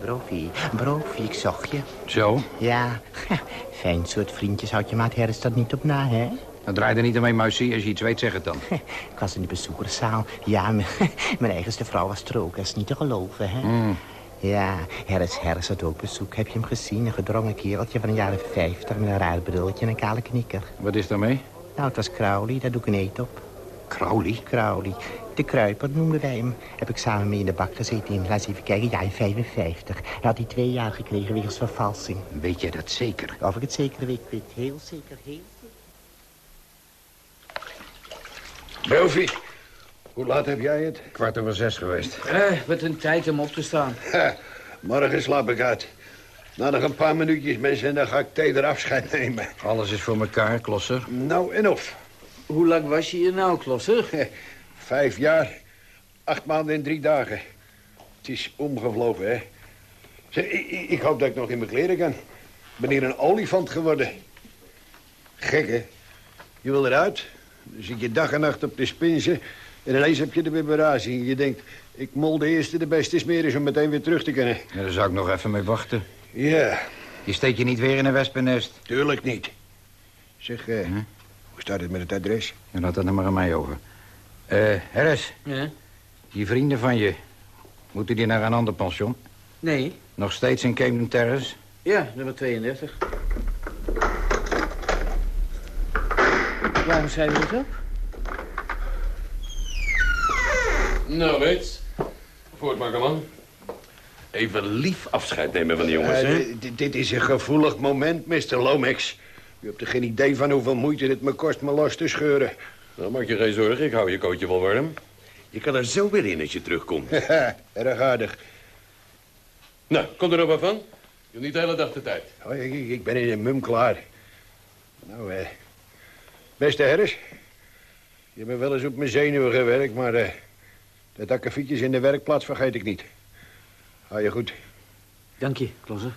Brofie, Brofie, ik zocht je. Zo? Ja, fijn soort vriendjes houdt je maat Harris dat niet op na, hè? Dan draai er niet omheen, Muisie. Als je iets weet, zeg het dan. Ik was in de bezoekerszaal. Ja, mijn eigenste vrouw was er ook. Dat is niet te geloven, hè? Mm. Ja, Harris Harris had ook bezoek. Heb je hem gezien? Een gedrongen kereltje van een jaar of vijftig... met een raar brilletje en een kale knikker. Wat is daarmee? Nou, het was Crowley. Daar doe ik een eet op. Crowley? Crowley. De kruiper noemden wij hem. Heb ik samen mee in de bak gezeten in, laat eens even kijken, jaar 55. Hij had hij twee jaar gekregen wegens vervalsing. Weet je dat zeker? Of ik het zeker weet, ik weet heel zeker, heel Brovie, hoe laat heb jij het? Kwart over zes geweest. Eh, wat een tijd om op te staan. Ha, morgen slaap ik uit. Na nog een paar minuutjes, mensen, en dan ga ik teder afscheid nemen. Alles is voor elkaar, klosser. Nou en of. Hoe lang was je hier nou, Klosser? Vijf jaar, acht maanden en drie dagen. Het is omgevlogen, hè. Zeg, ik, ik- ik hoop dat ik nog in mijn kleren kan. Ik ben hier een olifant geworden. Gek, hè? Je wil eruit, dan zit je dag en nacht op de spinsen... en ineens heb je de biberatie. En je denkt, ik mol de eerste de beste smeer is om meteen weer terug te kunnen. Ja, daar zou ik nog even mee wachten. Ja, Je steekt je niet weer in een wespennest. tuurlijk niet. Zeg, eh, hoe staat het met het adres? En laat dat nou maar aan mij over. Eh, Harris, Ja? die vrienden van je... moeten die naar een ander pension? Nee. Nog steeds in Camden Terrace? Ja, nummer 32. Waarom schrijf je het op? Nou, weet. Voortmaken, man. Even lief afscheid nemen van die jongens, Eh, hè? dit- is een gevoelig moment, Mr. Lomax. U hebt er geen idee van hoeveel moeite het me kost me los te scheuren. Nou, maak je geen zorgen. Ik hou je kootje wel warm. Je kan er zo weer in als je terugkomt. Erg aardig. nou, kom er ook maar van. Je hebt niet de hele dag de tijd. Oh, ik, ik- ik ben in een mum klaar. Nou, eh... Beste Harris. Je bent wel eens op mijn zenuwen gewerkt, maar... eh de in de werkplaats vergeet ik niet. Hou je goed. Dank je, Klosser.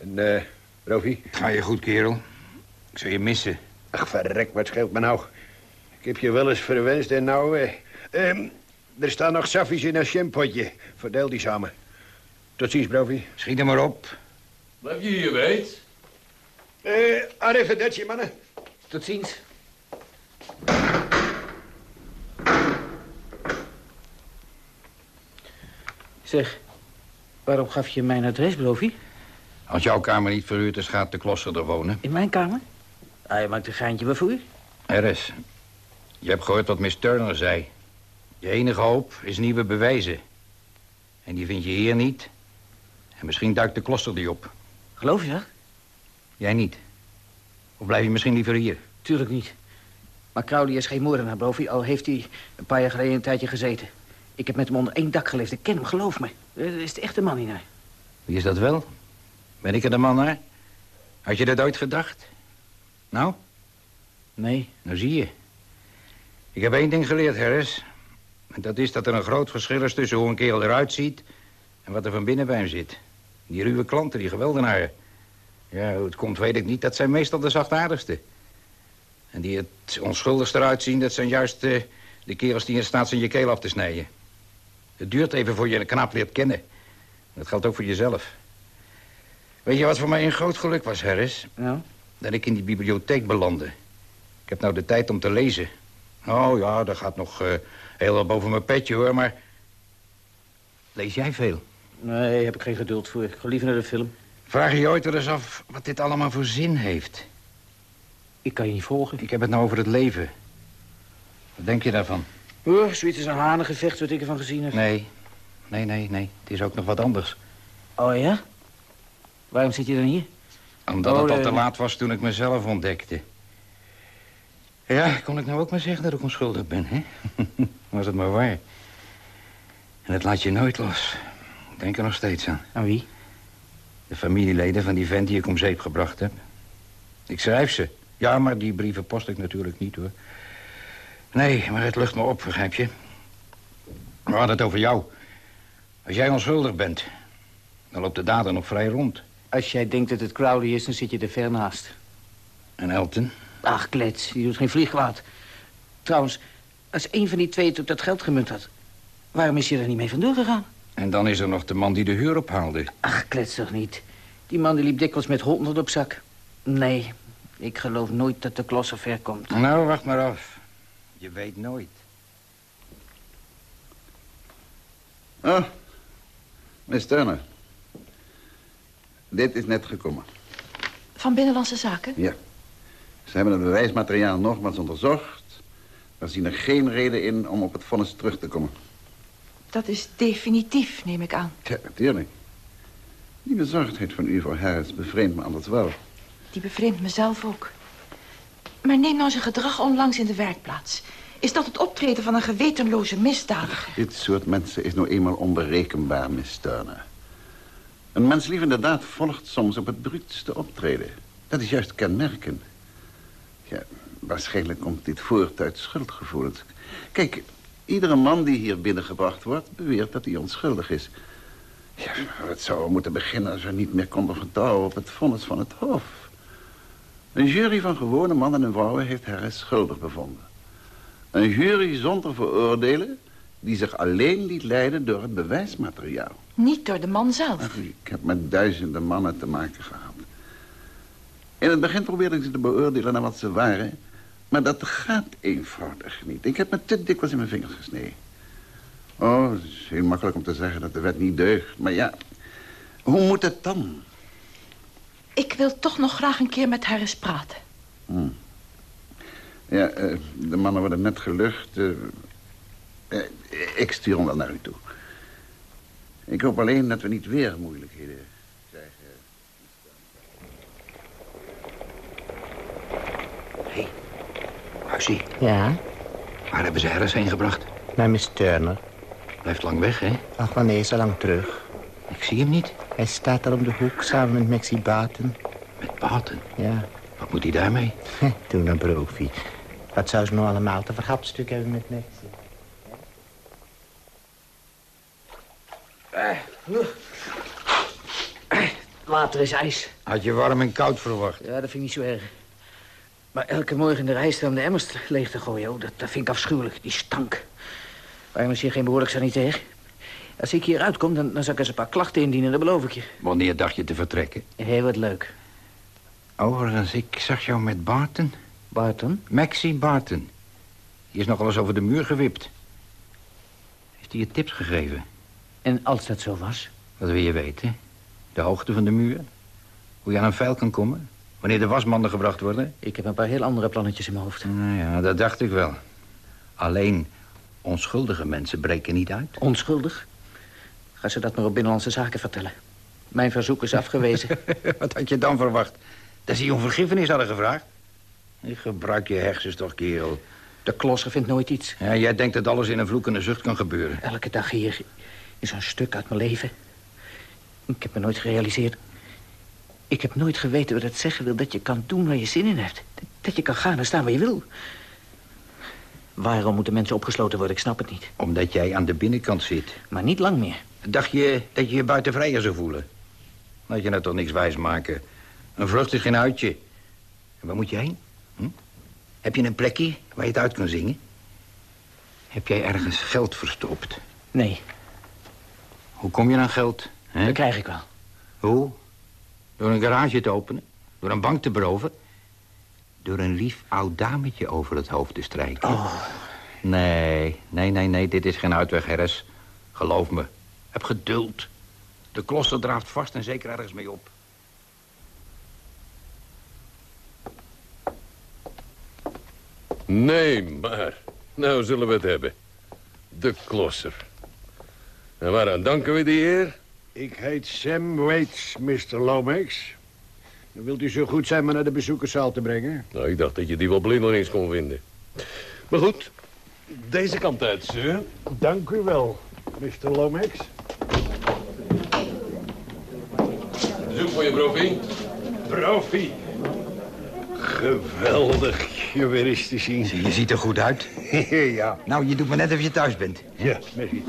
En, eh... Rofi? Ga je goed, kerel. Ik zou je missen. Ach, verrek, wat scheelt me nou? Ik heb je wel eens verwenst en nou... eh ehm, er staan nog saffies in een champotje. Verdeel die samen. Tot ziens, Brofi. Schiet er maar op. Blijf je hier, weet. Eh, arrivederci, mannen. Tot ziens. Zeg, waarom gaf je mijn adres, Brovie? Als jouw kamer niet verhuurd is, gaat de klosser er wonen. In mijn kamer? Ah, je maakt een geintje maar voor u. Harris, je hebt gehoord wat Miss Turner zei. Je enige hoop is nieuwe bewijzen. En die vind je hier niet. En misschien duikt de klosser die op. Geloof je dat? Jij niet. Of blijf je misschien liever hier? Tuurlijk niet. Maar Crowley is geen moordenaar, Brovie, al heeft hij een paar jaar geleden een tijdje gezeten. Ik heb met hem onder één dak geleefd. Ik ken hem, geloof me. Dat is de echte man niet naar. Wie is dat wel? Ben ik er de man naar? Had je dat ooit gedacht? Nou? Nee. Nou zie je. Ik heb één ding geleerd, Harris. En dat is dat er een groot verschil is tussen hoe een kerel eruit ziet... en wat er van binnen bij hem zit. Die ruwe klanten, die geweldenaren. Ja, hoe het komt weet ik niet. Dat zijn meestal de zachtaardigste. En die het onschuldigst eruit zien... dat zijn juist eh, de kerels die in staat zijn je keel af te snijden. Het duurt even voor je een knaap leert kennen. Dat geldt ook voor jezelf. Weet je wat voor mij een groot geluk was, Harris? Nou? Dat ik in die bibliotheek belandde. Ik heb nou de tijd om te lezen. Oh ja, dat gaat nog eh, heel wat boven mijn petje, hoor, maar... Lees jij veel? Nee, heb ik geen geduld voor. Ik ga liever naar de film. Vraag je je ooit er eens af wat dit allemaal voor zin heeft? Ik kan je niet volgen. Ik heb het nou over het leven. Wat denk je daarvan? Oh, zoiets is een hanengevecht wat ik ervan gezien heb. Nee, nee, nee, nee. Het is ook nog wat anders. Oh ja? Waarom zit je dan hier? Omdat Oh, het al de- te laat was toen ik mezelf ontdekte. Ja, kon ik nou ook maar zeggen dat ik onschuldig ben, hè? was het maar waar. En het laat je nooit los. Ik denk er nog steeds aan. Aan wie? De familieleden van die vent die ik om zeep gebracht heb. Ik schrijf ze. Ja, maar die brieven post ik natuurlijk niet, hoor. Nee, maar het lucht me op, begrijp je? We hadden het over jou. Als jij onschuldig bent, dan loopt de dader nog vrij rond. Als jij denkt dat het Crowley is, dan zit je er ver naast. En Elton? Ach, klets, die doet geen vlieg kwaad. Trouwens, als een van die twee het op dat geld gemunt had... waarom is je er niet mee vandoor gegaan? En dan is er nog de man die de huur ophaalde. Ach, klets toch niet. Die man die liep dikwijls met honderd op zak. Nee, ik geloof nooit dat de klos zo ver komt. Nou, wacht maar af. Je weet nooit. Oh, Miss Turner. Dit is net gekomen. Van Binnenlandse Zaken? Ja. Ze hebben het bewijsmateriaal nogmaals onderzocht. We zien er geen reden in om op het vonnis terug te komen. Dat is definitief, neem ik aan. Ja, natuurlijk. Die bezorgdheid van u voor Harris bevreemdt me anders wel. Die bevreemdt mezelf ook. Maar neem nou zijn gedrag onlangs in de werkplaats. Is dat het optreden van een gewetenloze misdadiger? Dit soort mensen is nou eenmaal onberekenbaar, Miss Turner. Een menslievende daad volgt soms op het bruutste optreden. Dat is juist kenmerkend. Ja, waarschijnlijk komt dit voort uit schuldgevoelens. Kijk, iedere man die hier binnengebracht wordt... beweert dat hij onschuldig is. Ja, maar het zou moeten beginnen als we niet meer konden vertrouwen op het vonnis van het Hof. Een jury van gewone mannen en vrouwen heeft Harris schuldig bevonden. Een jury zonder veroordelen die zich alleen liet leiden door het bewijsmateriaal. Niet door de man zelf. Ach, ik heb met duizenden mannen te maken gehad. In het begin probeerde ik ze te beoordelen naar wat ze waren... maar dat gaat eenvoudig niet. Ik heb me te dikwijls in mijn vingers gesneden. Oh, het is heel makkelijk om te zeggen dat de wet niet deugt. Maar ja, hoe moet het dan? Ik wil toch nog graag een keer met Harris praten. Hm. Ja, eh, de mannen worden net gelucht. eh, eh, ik stuur hem wel naar u toe. Ik hoop alleen dat we niet weer moeilijkheden krijgen. Huisie, Ja, waar hebben ze Harris heen gebracht? naar Miss Turner. Blijft lang weg, hè? Ach, wanneer is al lang terug? Ik zie hem niet. Hij staat al om de hoek samen met Maxie Baten. Met Baten? Ja. Wat moet hij daarmee? Toen een broofie. Wat zou ze nou allemaal te verhapstuk hebben met Maxie? Water is ijs. Had je warm en koud verwacht? Ja, dat vind ik niet zo erg. Maar elke morgen in de rijstel om de emmers leeg te gooien, oh, dat, dat vind ik afschuwelijk. Die stank. Waarom is hier geen behoorlijk sanitair? Als ik hier uitkom, dan, dan zal ik eens een paar klachten indienen, dat beloof ik je. Wanneer dacht je te vertrekken? Heel wat leuk. Overigens, ik zag jou met Barton. Barton? Maxie Barton. Die is nogal eens over de muur gewipt. Heeft hij je tips gegeven? En als dat zo was? Wat wil je weten? De hoogte van de muur? Hoe je aan een vuil kan komen? Wanneer de wasmanden gebracht worden? Ik heb een paar heel andere plannetjes in mijn hoofd. Nou ja, dat dacht ik wel. Alleen, onschuldige mensen breken niet uit. Onschuldig? Ga ze dat maar op Binnenlandse Zaken vertellen. Mijn verzoek is afgewezen. Wat had je dan verwacht? Dat ze je om vergiffenis hadden gevraagd? Ik gebruik je hersens toch, kerel. De klosser vindt nooit iets. Ja, jij denkt dat alles in een vloekende zucht kan gebeuren. Elke dag hier is een stuk uit mijn leven. Ik heb me nooit gerealiseerd... Ik heb nooit geweten wat het zeggen wil dat je kan doen waar je zin in hebt. Dat je kan gaan en staan waar je wil. Waarom moeten mensen opgesloten worden? Ik snap het niet. Omdat jij aan de binnenkant zit. Maar niet lang meer. Dacht je dat je je buiten vrijer zou voelen? Laat je nou toch niks wijs maken. Een vlucht is geen uitje. En waar moet je heen? Hm? Heb je een plekje waar je het uit kan zingen? Heb jij ergens geld verstopt? Nee. Hoe kom je aan geld? Hè? Dat krijg ik wel. Hoe? Door een garage te openen? Door een bank te beroven? door een lief oud dametje over het hoofd te strijken. Nee, nee, nee, nee, dit is geen uitweg, Harris. Geloof me. Heb geduld. De klosser draaft vast en zeker ergens mee op. Nee, maar. Nou zullen we het hebben. De klosser. En waaraan danken we die eer? Ik heet Sam Waits, Mr. Lomax. Dan wilt u zo goed zijn me naar de bezoekerszaal te brengen? Nou, ik dacht dat je die wel blindelings kon vinden. Maar goed, deze kant uit, sir. Dank u wel, Mr. Lomax. Bezoek voor je. Profi. Geweldig je weer eens te zien. Je ziet er goed uit. ja. Nou, je doet me net of je thuis bent. Ja, merci.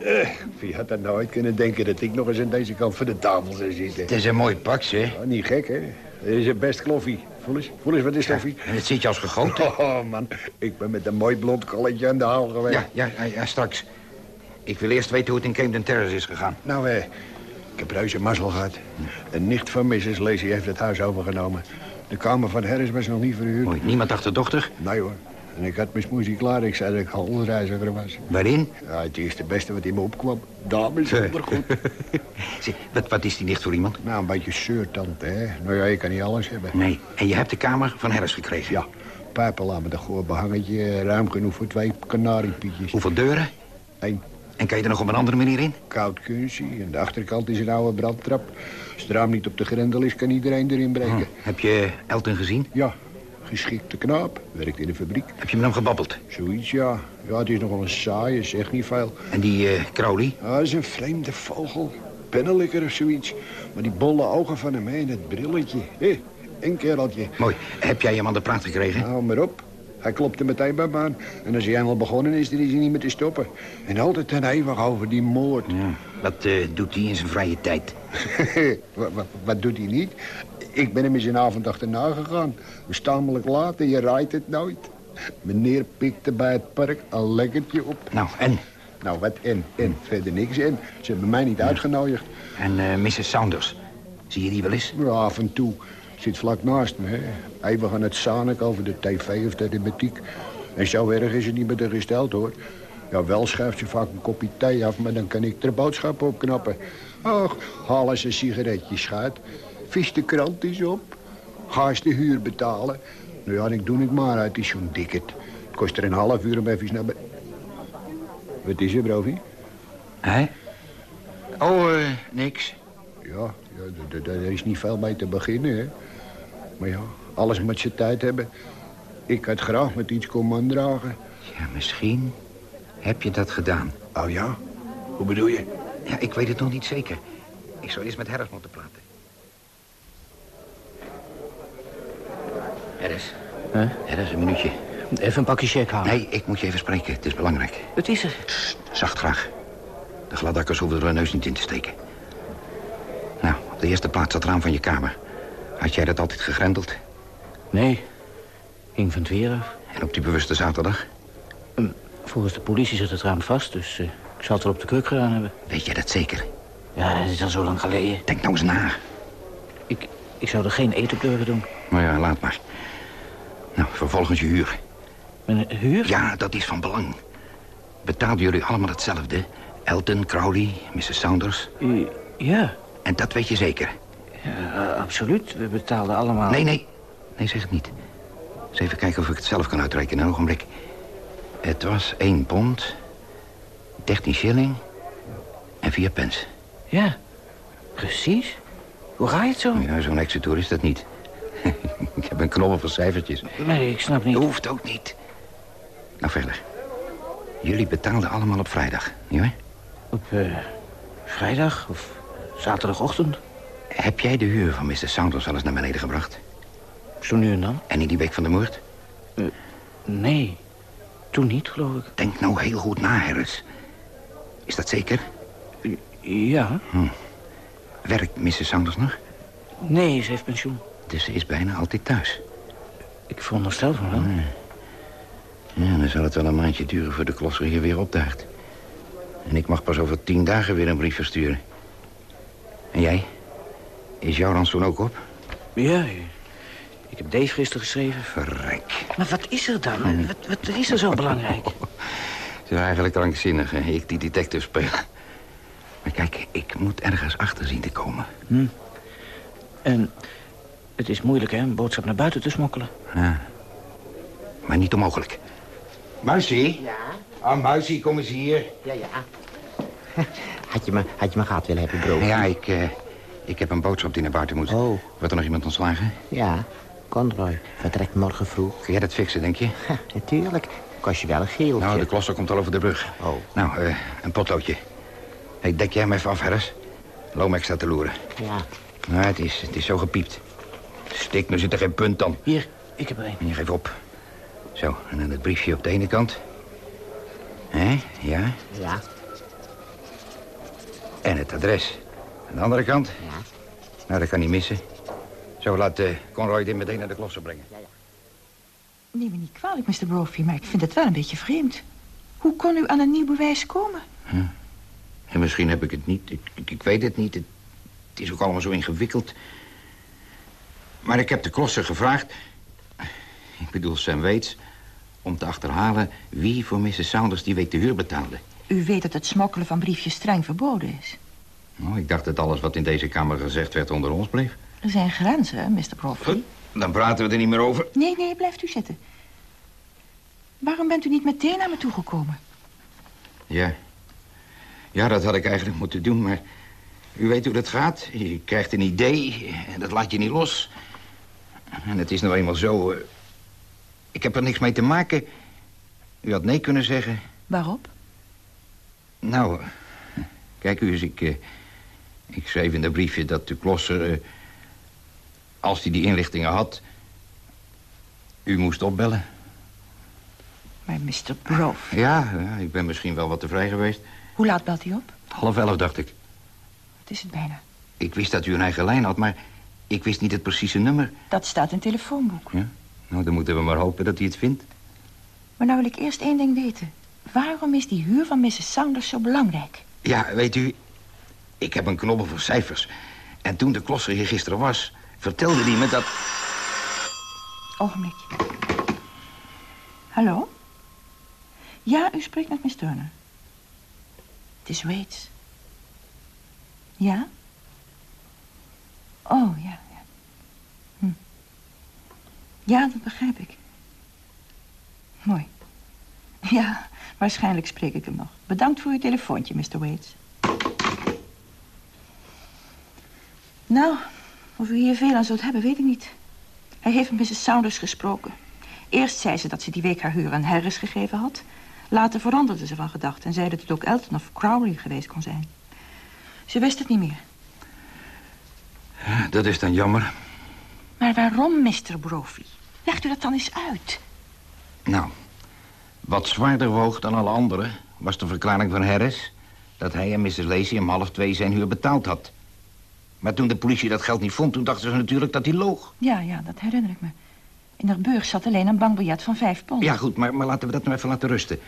Eh, wie had dat nooit kunnen denken dat ik nog eens aan deze kant van de tafel zou zitten? Het is een mooi pak, zeg. Ja, niet gek, hè? Dit is het best kloffie. Voel eens, voel eens wat is kloffie? En het zit je als gegoten. Oh, man. Ik ben met een mooi blond kolletje aan de haal geweest. Ja, ja, ja, ja, straks. Ik wil eerst weten hoe het in Camden Terrace is gegaan. Nou, eh, ik heb reuze mazzel gehad. Een nicht van Mrs. Lacey heeft het huis overgenomen. De kamer van Harris was nog niet verhuurd. Mooi, niemand achterdochtig? Nee, hoor. En ik had mijn smoesie klaar. Ik zei dat ik handelsreiziger was. Waarin? Ja, het eerste beste wat in me opkwam. Dames, zonder goed. Wat, wat is die nicht voor iemand? Nou, een beetje zeurtante, hè. Nou ja, je kan niet alles hebben. Nee, en je hebt de kamer van Harris gekregen? Ja, pijpenla met een goor behangetje. Ruim genoeg voor twee kanariepietjes. Hoeveel deuren? Eén. En kan je er nog op een andere manier in? Koud kunstje. En de achterkant is een oude brandtrap. Als het raam niet op de grendel is, kan iedereen erin breken. Hm. Heb je Elton gezien? Ja, geschikte knaap. Werkt in de fabriek. Heb je met hem gebabbeld? Zoiets, ja. Ja, het is nogal een saaie, zegt niet veel. En die eh, Crowley? Ja, dat is een vreemde vogel. Pennelikker of zoiets. Maar die bolle ogen van hem, en het brilletje. Hé, een kereltje. Mooi. Heb jij hem aan de praat gekregen? Hou maar op. Hij klopte meteen bij me aan. En als hij eenmaal begonnen is, dan is hij niet meer te stoppen. En altijd ten eeuwig over die moord. Ja. Wat eh, doet hij in zijn vrije tijd? wat, wat, wat doet hij niet? Ik ben hem in zijn avond achterna gegaan. We stamelijk laat en je rijdt het nooit. Meneer pikte bij het park een lekkertje op. Nou, en? Nou, wat en? En? Verder niks en. Ze hebben mij niet uitgenodigd. En eh, Mrs. Saunders? Zie je die wel eens? Ja, af en toe. Zit vlak naast me, hè. Even aan het zanik over de tv of de thematiek. En zo erg is het niet met haar gesteld, hoor. Ja, wel schuift ze vaak een kopje thee af, maar dan kan ik er boodschappen op knappen. Och, haal eens een sigaretje, schat. Vis de krant eens op. Ga eens de huur betalen. Nou ja, ik doe het maar uit, het is zo'n dikket. Het kost er een half uur om even naar Wat is er, brovi? Hé? Oh, eh, niks. Ja, ja daar is niet veel mee te beginnen, hè. Maar ja, alles met zijn tijd hebben. Ik had graag met iets komen aandragen. Ja, misschien heb je dat gedaan. Oh ja? Hoe bedoel je? Ja, ik weet het nog niet zeker. Ik zou eerst met Harris moeten praten. Harris. Huh? Harris, een minuutje. Even een pakje check halen. Nee, ik moet je even spreken. Het is belangrijk. Wat is er? Zacht graag. De gladakkers hoeven er hun neus niet in te steken. Op de eerste plaats dat raam van je kamer. Had jij dat altijd gegrendeld? Nee, hing van het weer af. En op die bewuste zaterdag? Volgens de politie zit het raam vast, dus eh, ik zal het wel op de kruk gedaan hebben. Weet jij dat zeker? Ja, dat is al zo lang geleden. Denk nou eens na. Ik, ik zou er geen eten op durven doen. Nou ja, laat maar. Nou, vervolgens je huur. Mijn huur? Ja, dat is van belang. Betaalden jullie allemaal hetzelfde? Elton, Crowley, Mrs. Saunders? Eh, ja. En dat weet je zeker? Ja, absoluut. We betaalden allemaal... Nee, nee. Nee, zeg het niet. Eens even kijken of ik het zelf kan uitrekenen. Een ogenblik. Het was 1 pond, 13 shilling en 4 pence. Ja, precies. Hoe ga je het zo? Ja, zo'n exitour is dat niet. ik heb een knobbel van cijfertjes. Nee, ik snap niet. Dat hoeft ook niet. Nou, verder. Jullie betaalden allemaal op vrijdag, nietwaar? Op eh, vrijdag of zaterdagochtend? Heb jij de huur van Mr. Saunders wel eens naar beneden gebracht? Zo nu en dan? En in die week van de moord? Nee, toen niet, geloof ik. Denk nou heel goed na, Harris. Is dat zeker? Ja. Hm. Werkt Mrs. Saunders nog? Nee, ze heeft pensioen. Dus ze is bijna altijd thuis. Ik veronderstel van wel. Ja, dan zal het wel een maandje duren voor de klosser hier weer opdaagt. En ik mag pas over tien dagen weer een brief versturen. En jij? Is jouw rantsoen ook op? Ja, Ik heb Dave gisteren geschreven. Verrek. Maar wat is er dan? Wat, wat is er zo belangrijk? Het is eigenlijk krankzinnig, hè? Ik die detective spelen. Maar kijk, ik moet ergens achter zien te komen. Hm. En het is moeilijk, hè, een boodschap naar buiten te smokkelen. Ja. Maar niet onmogelijk. Muisie? Ja? Ah, Muisie, kom eens hier. Ja, ja. Had je me, had je me gehad willen hebben, bro? Ja, ik, eh, ik heb een boodschap die naar buiten moet. Oh. Wordt er nog iemand ontslagen? Ja, Conroy. Vertrekt morgen vroeg. Kun jij dat fixen, denk je? Ha, natuurlijk. Kost je wel een geeltje. Nou, de klosser komt al over de brug. Oh. Nou, eh, een potloodje. Hey, dek jij hem even af, Harris. Lomax staat te loeren. Ja. Nou, het is, het is zo gepiept. Stik, nu zit er geen punt dan. Hier, ik heb er een. En je geeft op. Zo, en dan het briefje op de ene kant. Hé, ja. Ja. En het adres. Aan de andere kant. Ja. Nou, dat kan niet missen. Zo, laat uh, Conroy dit meteen naar de klosser brengen. Neem me niet kwalijk, Mr. Brophy, maar ik vind het wel een beetje vreemd. Hoe kon u aan een nieuw bewijs komen? En misschien heb ik het niet. Ik, ik, ik weet het niet. Het, het is ook allemaal zo ingewikkeld. Maar ik heb de klosser gevraagd... Ik bedoel Sam Waits... om te achterhalen wie voor Mrs. Saunders die week de huur betaalde. U weet dat het smokkelen van briefjes streng verboden is. Nou, ik dacht dat alles wat in deze kamer gezegd werd onder ons bleef. Er zijn grenzen, hè, Mr. Brophy. Dan praten we er niet meer over. Nee, nee, blijft u zitten. Waarom bent u niet meteen naar me toegekomen? Ja. Ja, dat had ik eigenlijk moeten doen, maar... U weet hoe dat gaat. Je krijgt een idee en dat laat je niet los. En het is nou eenmaal zo... eh, ik heb er niks mee te maken. U had nee kunnen zeggen. Waarop? Nou, kijk u eens, ik... eh, ik schreef in dat briefje dat de klosser... eh, als hij die inlichtingen had... u moest opbellen. Maar Mr. Brophy, Ja, ja, ik ben misschien wel wat te vrij geweest. hoe laat belt hij op? Half elf, dacht ik. Het is het bijna. Ik wist dat u een eigen lijn had, maar ik wist niet het precieze nummer. Dat staat in het telefoonboek. Ja? Nou, dan moeten we maar hopen dat hij het vindt. Maar nou wil ik eerst één ding weten. Waarom is die huur van Mrs. Saunders zo belangrijk? Ja, weet u, ik heb een knobbel voor cijfers. En toen de klosser hier gisteren was, vertelde hij me dat... Ogenblikje. Hallo? Ja, u spreekt met Miss Turner. Het is Waits. Ja? Oh, ja, ja. Hm. Ja, dat begrijp ik. Mooi. Ja, waarschijnlijk spreek ik hem nog. Bedankt voor uw telefoontje, Mr. Waits. Nou, of u hier veel aan zult hebben, weet ik niet. Hij heeft met Mrs. Saunders gesproken. Eerst zei ze dat ze die week haar huur aan Harris gegeven had. Later veranderde ze van gedachten en zei dat het ook Elton of Crowley geweest kon zijn. Ze wist het niet meer. Dat is dan jammer. Maar waarom, Mr. Brophy? Legt u dat dan eens uit. Nou, wat zwaarder woog dan alle anderen... was de verklaring van Harris... dat hij en Mrs. Lacey om half twee zijn huur betaald had. Maar toen de politie dat geld niet vond... toen dachten ze natuurlijk dat hij loog. Ja, ja, dat herinner ik me. In haar beurs zat alleen een bankbiljet van vijf pond. Ja, goed, maar, maar laten we dat nou even laten rusten.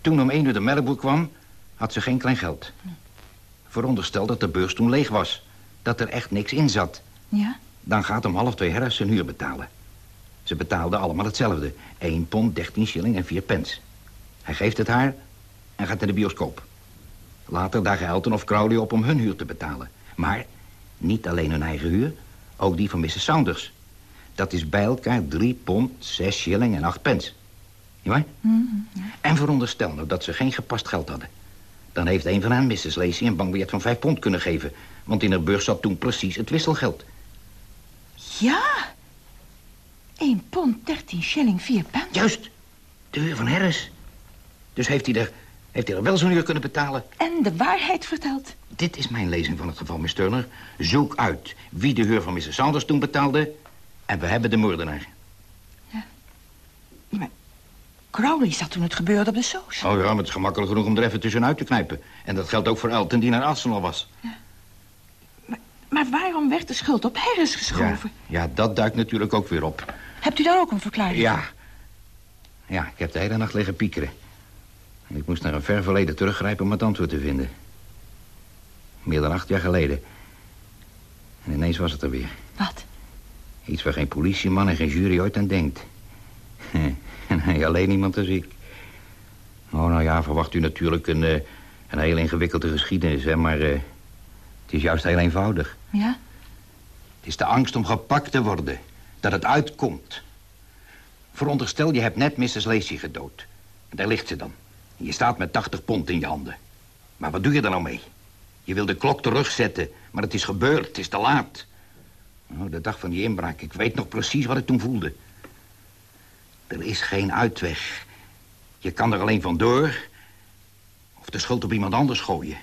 Toen om één uur de melkboer kwam... had ze geen klein geld. Veronderstel dat de beurs toen leeg was. Dat er echt niks in zat. Ja? Dan gaat om half twee Harris zijn huur betalen. Ze betaalden allemaal hetzelfde. 1 pond, 13 shilling en 4 pence. Hij geeft het haar en gaat naar de bioscoop. Later dagen Elton of Crowley op om hun huur te betalen. Maar niet alleen hun eigen huur, ook die van Mrs. Saunders. Dat is bij elkaar 3 pond, 6 shilling en 8 pence. Niet waar? En veronderstel nou dat ze geen gepast geld hadden. Dan heeft een van hen, Mrs. Lacey, een bankbiljet van 5 pond kunnen geven. Want in haar beurs zat toen precies het wisselgeld. Ja? 1 pond, 13 shilling, 4 pence. Juist, de huur van Harris. Dus heeft hij er, heeft hij er wel zo'n huur kunnen betalen? En de waarheid verteld. Dit is mijn lezing van het geval, Miss Turner. Zoek uit wie de huur van Mrs. Sanders toen betaalde... en we hebben de moordenaar. Crowley zat toen het gebeurde op de soos. Oh ja, maar het is gemakkelijk genoeg om er even tussenuit te knijpen. En dat geldt ook voor Elton, die naar Arsenal was. Maar waarom werd de schuld op Harris geschoven? Ja, ja, dat duikt natuurlijk ook weer op. Hebt u daar ook een verklaring Ja. Ja, ik heb de hele nacht liggen piekeren. En ik moest naar een ver verleden teruggrijpen om het antwoord te vinden. Meer dan acht jaar geleden. En ineens was het er weer. Wat? Iets waar geen politieman en geen jury ooit aan denkt. En alleen iemand als ik. Oh, nou ja, verwacht u natuurlijk een, eh, een heel ingewikkelde geschiedenis, hè. Maar eh, het is juist heel eenvoudig. Ja? Het is de angst om gepakt te worden. Dat het uitkomt. Veronderstel, je hebt net Mrs. Lacey gedood. En daar ligt ze dan. En je staat met 80 pond in je handen. Maar wat doe je er nou mee? Je wil de klok terugzetten, maar het is gebeurd. Het is te laat. Oh, de dag van die inbraak. Ik weet nog precies wat ik toen voelde. Er is geen uitweg. Je kan er alleen vandoor... of de schuld op iemand anders gooien.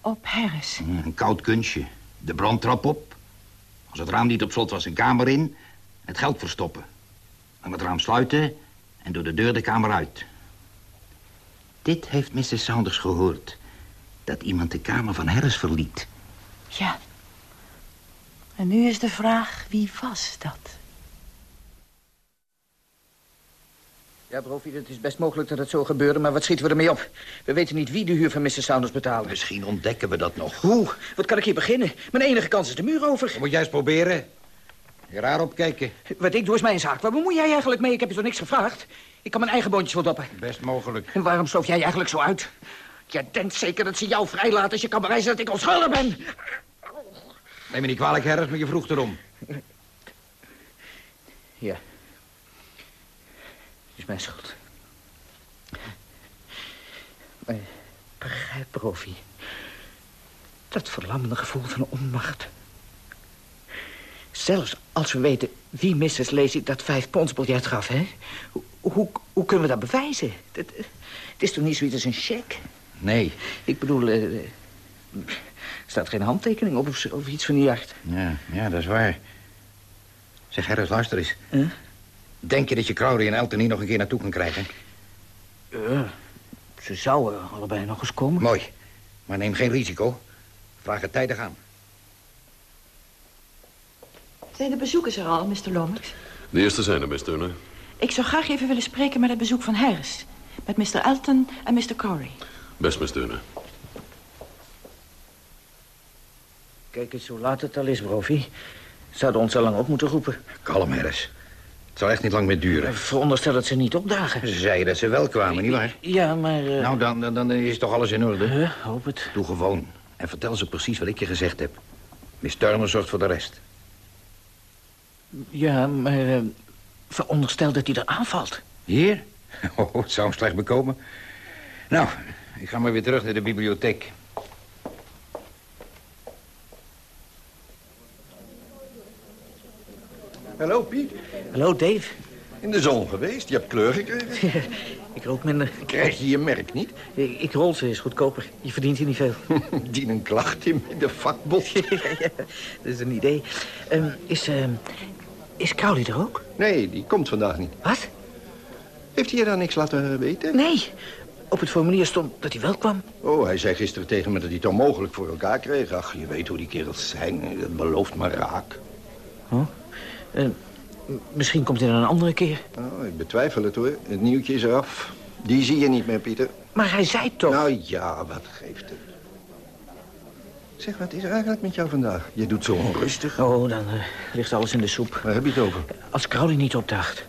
Op Harris. Een koud kunstje. De brandtrap op. Als het raam niet op slot was, een kamer in. Het geld verstoppen. Dan het raam sluiten en door de deur de kamer uit. Dit heeft Mrs. Saunders gehoord. Dat iemand de kamer van Harris verliet. Ja. En nu is de vraag, wie was dat? Ja, Brofi, het is best mogelijk dat het zo gebeurde, maar wat schieten we ermee op? We weten niet wie de huur van Mr. Saunders betaalde. Misschien ontdekken we dat nog. Hoe? Wat kan ik hier beginnen? Mijn enige kans is de muur over. Moet jij eens proberen? Je raar opkijken. Wat ik doe is mijn zaak. Waar bemoei jij eigenlijk mee? Ik heb je toch niks gevraagd? Ik kan mijn eigen boontjes wel doppen. Best mogelijk. En waarom stoof jij eigenlijk zo uit? Jij denkt zeker dat ze jou vrijlaten als je kan bewijzen dat ik onschuldig ben. Neem me niet kwalijk, Harris, maar je vroeg erom. Ja. Het is mijn schuld. Maar begrijp, Profi. Dat verlammende gevoel van onmacht. Zelfs als we weten wie Mrs. Lacey dat vijf pondsbiljet gaf, hè? Hoe, hoe, hoe kunnen we dat bewijzen? Het, het is toch niet zoiets als een cheque? Nee. Ik bedoel, eh, er staat geen handtekening op of, of iets van die aard. Ja, ja, dat is waar. Zeg, Harris, luister eens. Huh? Denk je dat je Crowley en Elton hier nog een keer naartoe kan krijgen? Ja, ze zouden allebei nog eens komen. Mooi. Maar neem geen risico. Vraag het tijdig aan. Zijn de bezoekers er al, Mr. Lomax? De eerste zijn er, Miss Turner. Ik zou graag even willen spreken met het bezoek van Harris. Met Mr. Elton en Mr. Corey. Best, Miss Turner. Kijk eens hoe laat het al is, Brofi. Zouden ons al lang op moeten roepen. Kalm, Harris. Het zal echt niet lang meer duren. Veronderstel dat ze niet opdagen. Ze zeiden dat ze wel kwamen, nietwaar? Ja, maar... eh, Nou, dan, dan, dan is toch alles in orde? eh, hoop het. Doe gewoon. En vertel ze precies wat ik je gezegd heb. Miss Turner zorgt voor de rest. Ja, maar... eh, veronderstel dat hij er aanvalt. Hier? Oh, het zou hem slecht bekomen. Nou, ik ga maar weer terug naar de bibliotheek. Hallo, Piet. Hallo, Dave. In de zon geweest? Je hebt kleur gekregen? ik rook minder. Krijg je je merk niet? Ik, ik rol ze, is goedkoper. Je verdient hier niet veel. Die een klacht in met de vakbond. ja, ja, dat is een idee. Ehm, is, ehm, is Crowley er ook? Nee, die komt vandaag niet. Wat? Heeft hij je daar niks laten weten? Nee. Op het formulier stond dat hij wel kwam. Oh, hij zei gisteren tegen me dat hij het onmogelijk voor elkaar kreeg. Ach, je weet hoe die kerels zijn. Dat belooft maar raak. Eh, m- misschien komt hij dan een andere keer. Oh, ik betwijfel het hoor. Het nieuwtje is eraf. Die zie je niet meer, Pieter. Maar hij zei toch... Nou ja, wat geeft het? Zeg, wat is er eigenlijk met jou vandaag? Je doet zo onrustig. Oh, dan eh, ligt alles in de soep. Waar heb je het over? Als Crowley niet opdaagt.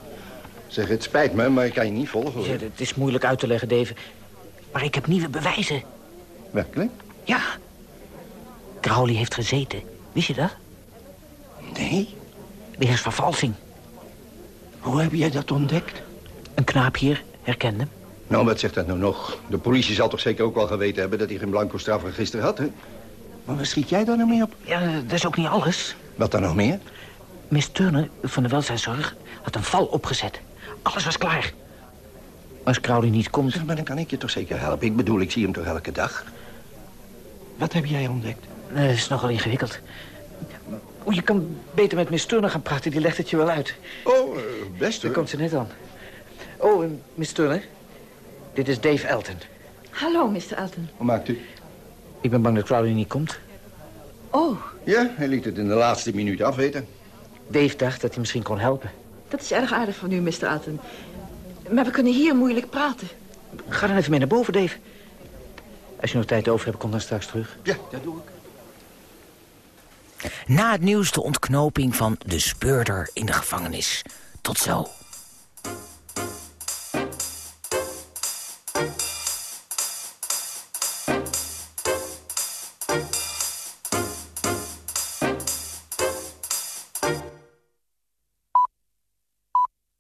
Zeg, het spijt me, maar ik kan je niet volgen hoor. Ja, het is moeilijk uit te leggen, Dave. Maar ik heb nieuwe bewijzen. Werkelijk? Ja. Crowley heeft gezeten. Wist je dat? Nee. Wegens vervalsing. Hoe heb jij dat ontdekt? Een knaap hier herkende hem. Nou, wat zegt dat nou nog? De politie zal toch zeker ook wel geweten hebben dat hij geen blanco strafregister had, hè? Maar waar schiet jij daar nou mee op? Ja, dat is ook niet alles. Wat dan nog meer? Miss Turner van de welzijnszorg had een val opgezet. Alles was klaar. Als Crowley niet komt... Zeg, maar dan kan ik je toch zeker helpen? Ik bedoel, ik zie hem toch elke dag? Wat heb jij ontdekt? Dat is nogal ingewikkeld. O, je kan beter met Miss Turner gaan praten, die legt het je wel uit. Oh, eh, best Daar hoor. komt ze net aan. Oh, eh, Miss Turner. Dit is Dave Elton. Hallo, Mr. Elton. Hoe maakt u? Ik ben bang dat Crowley niet komt. Oh, Ja, hij liet het in de laatste minuut afweten. Dave dacht dat hij misschien kon helpen. dat is erg aardig van u, Mr. Elton. Maar we kunnen hier moeilijk praten. Ga dan even mee naar boven, Dave. Als je nog tijd over hebt, kom dan straks terug. Ja, dat doe ik. Na het nieuws de ontknoping van de speurder in de gevangenis. Tot zo.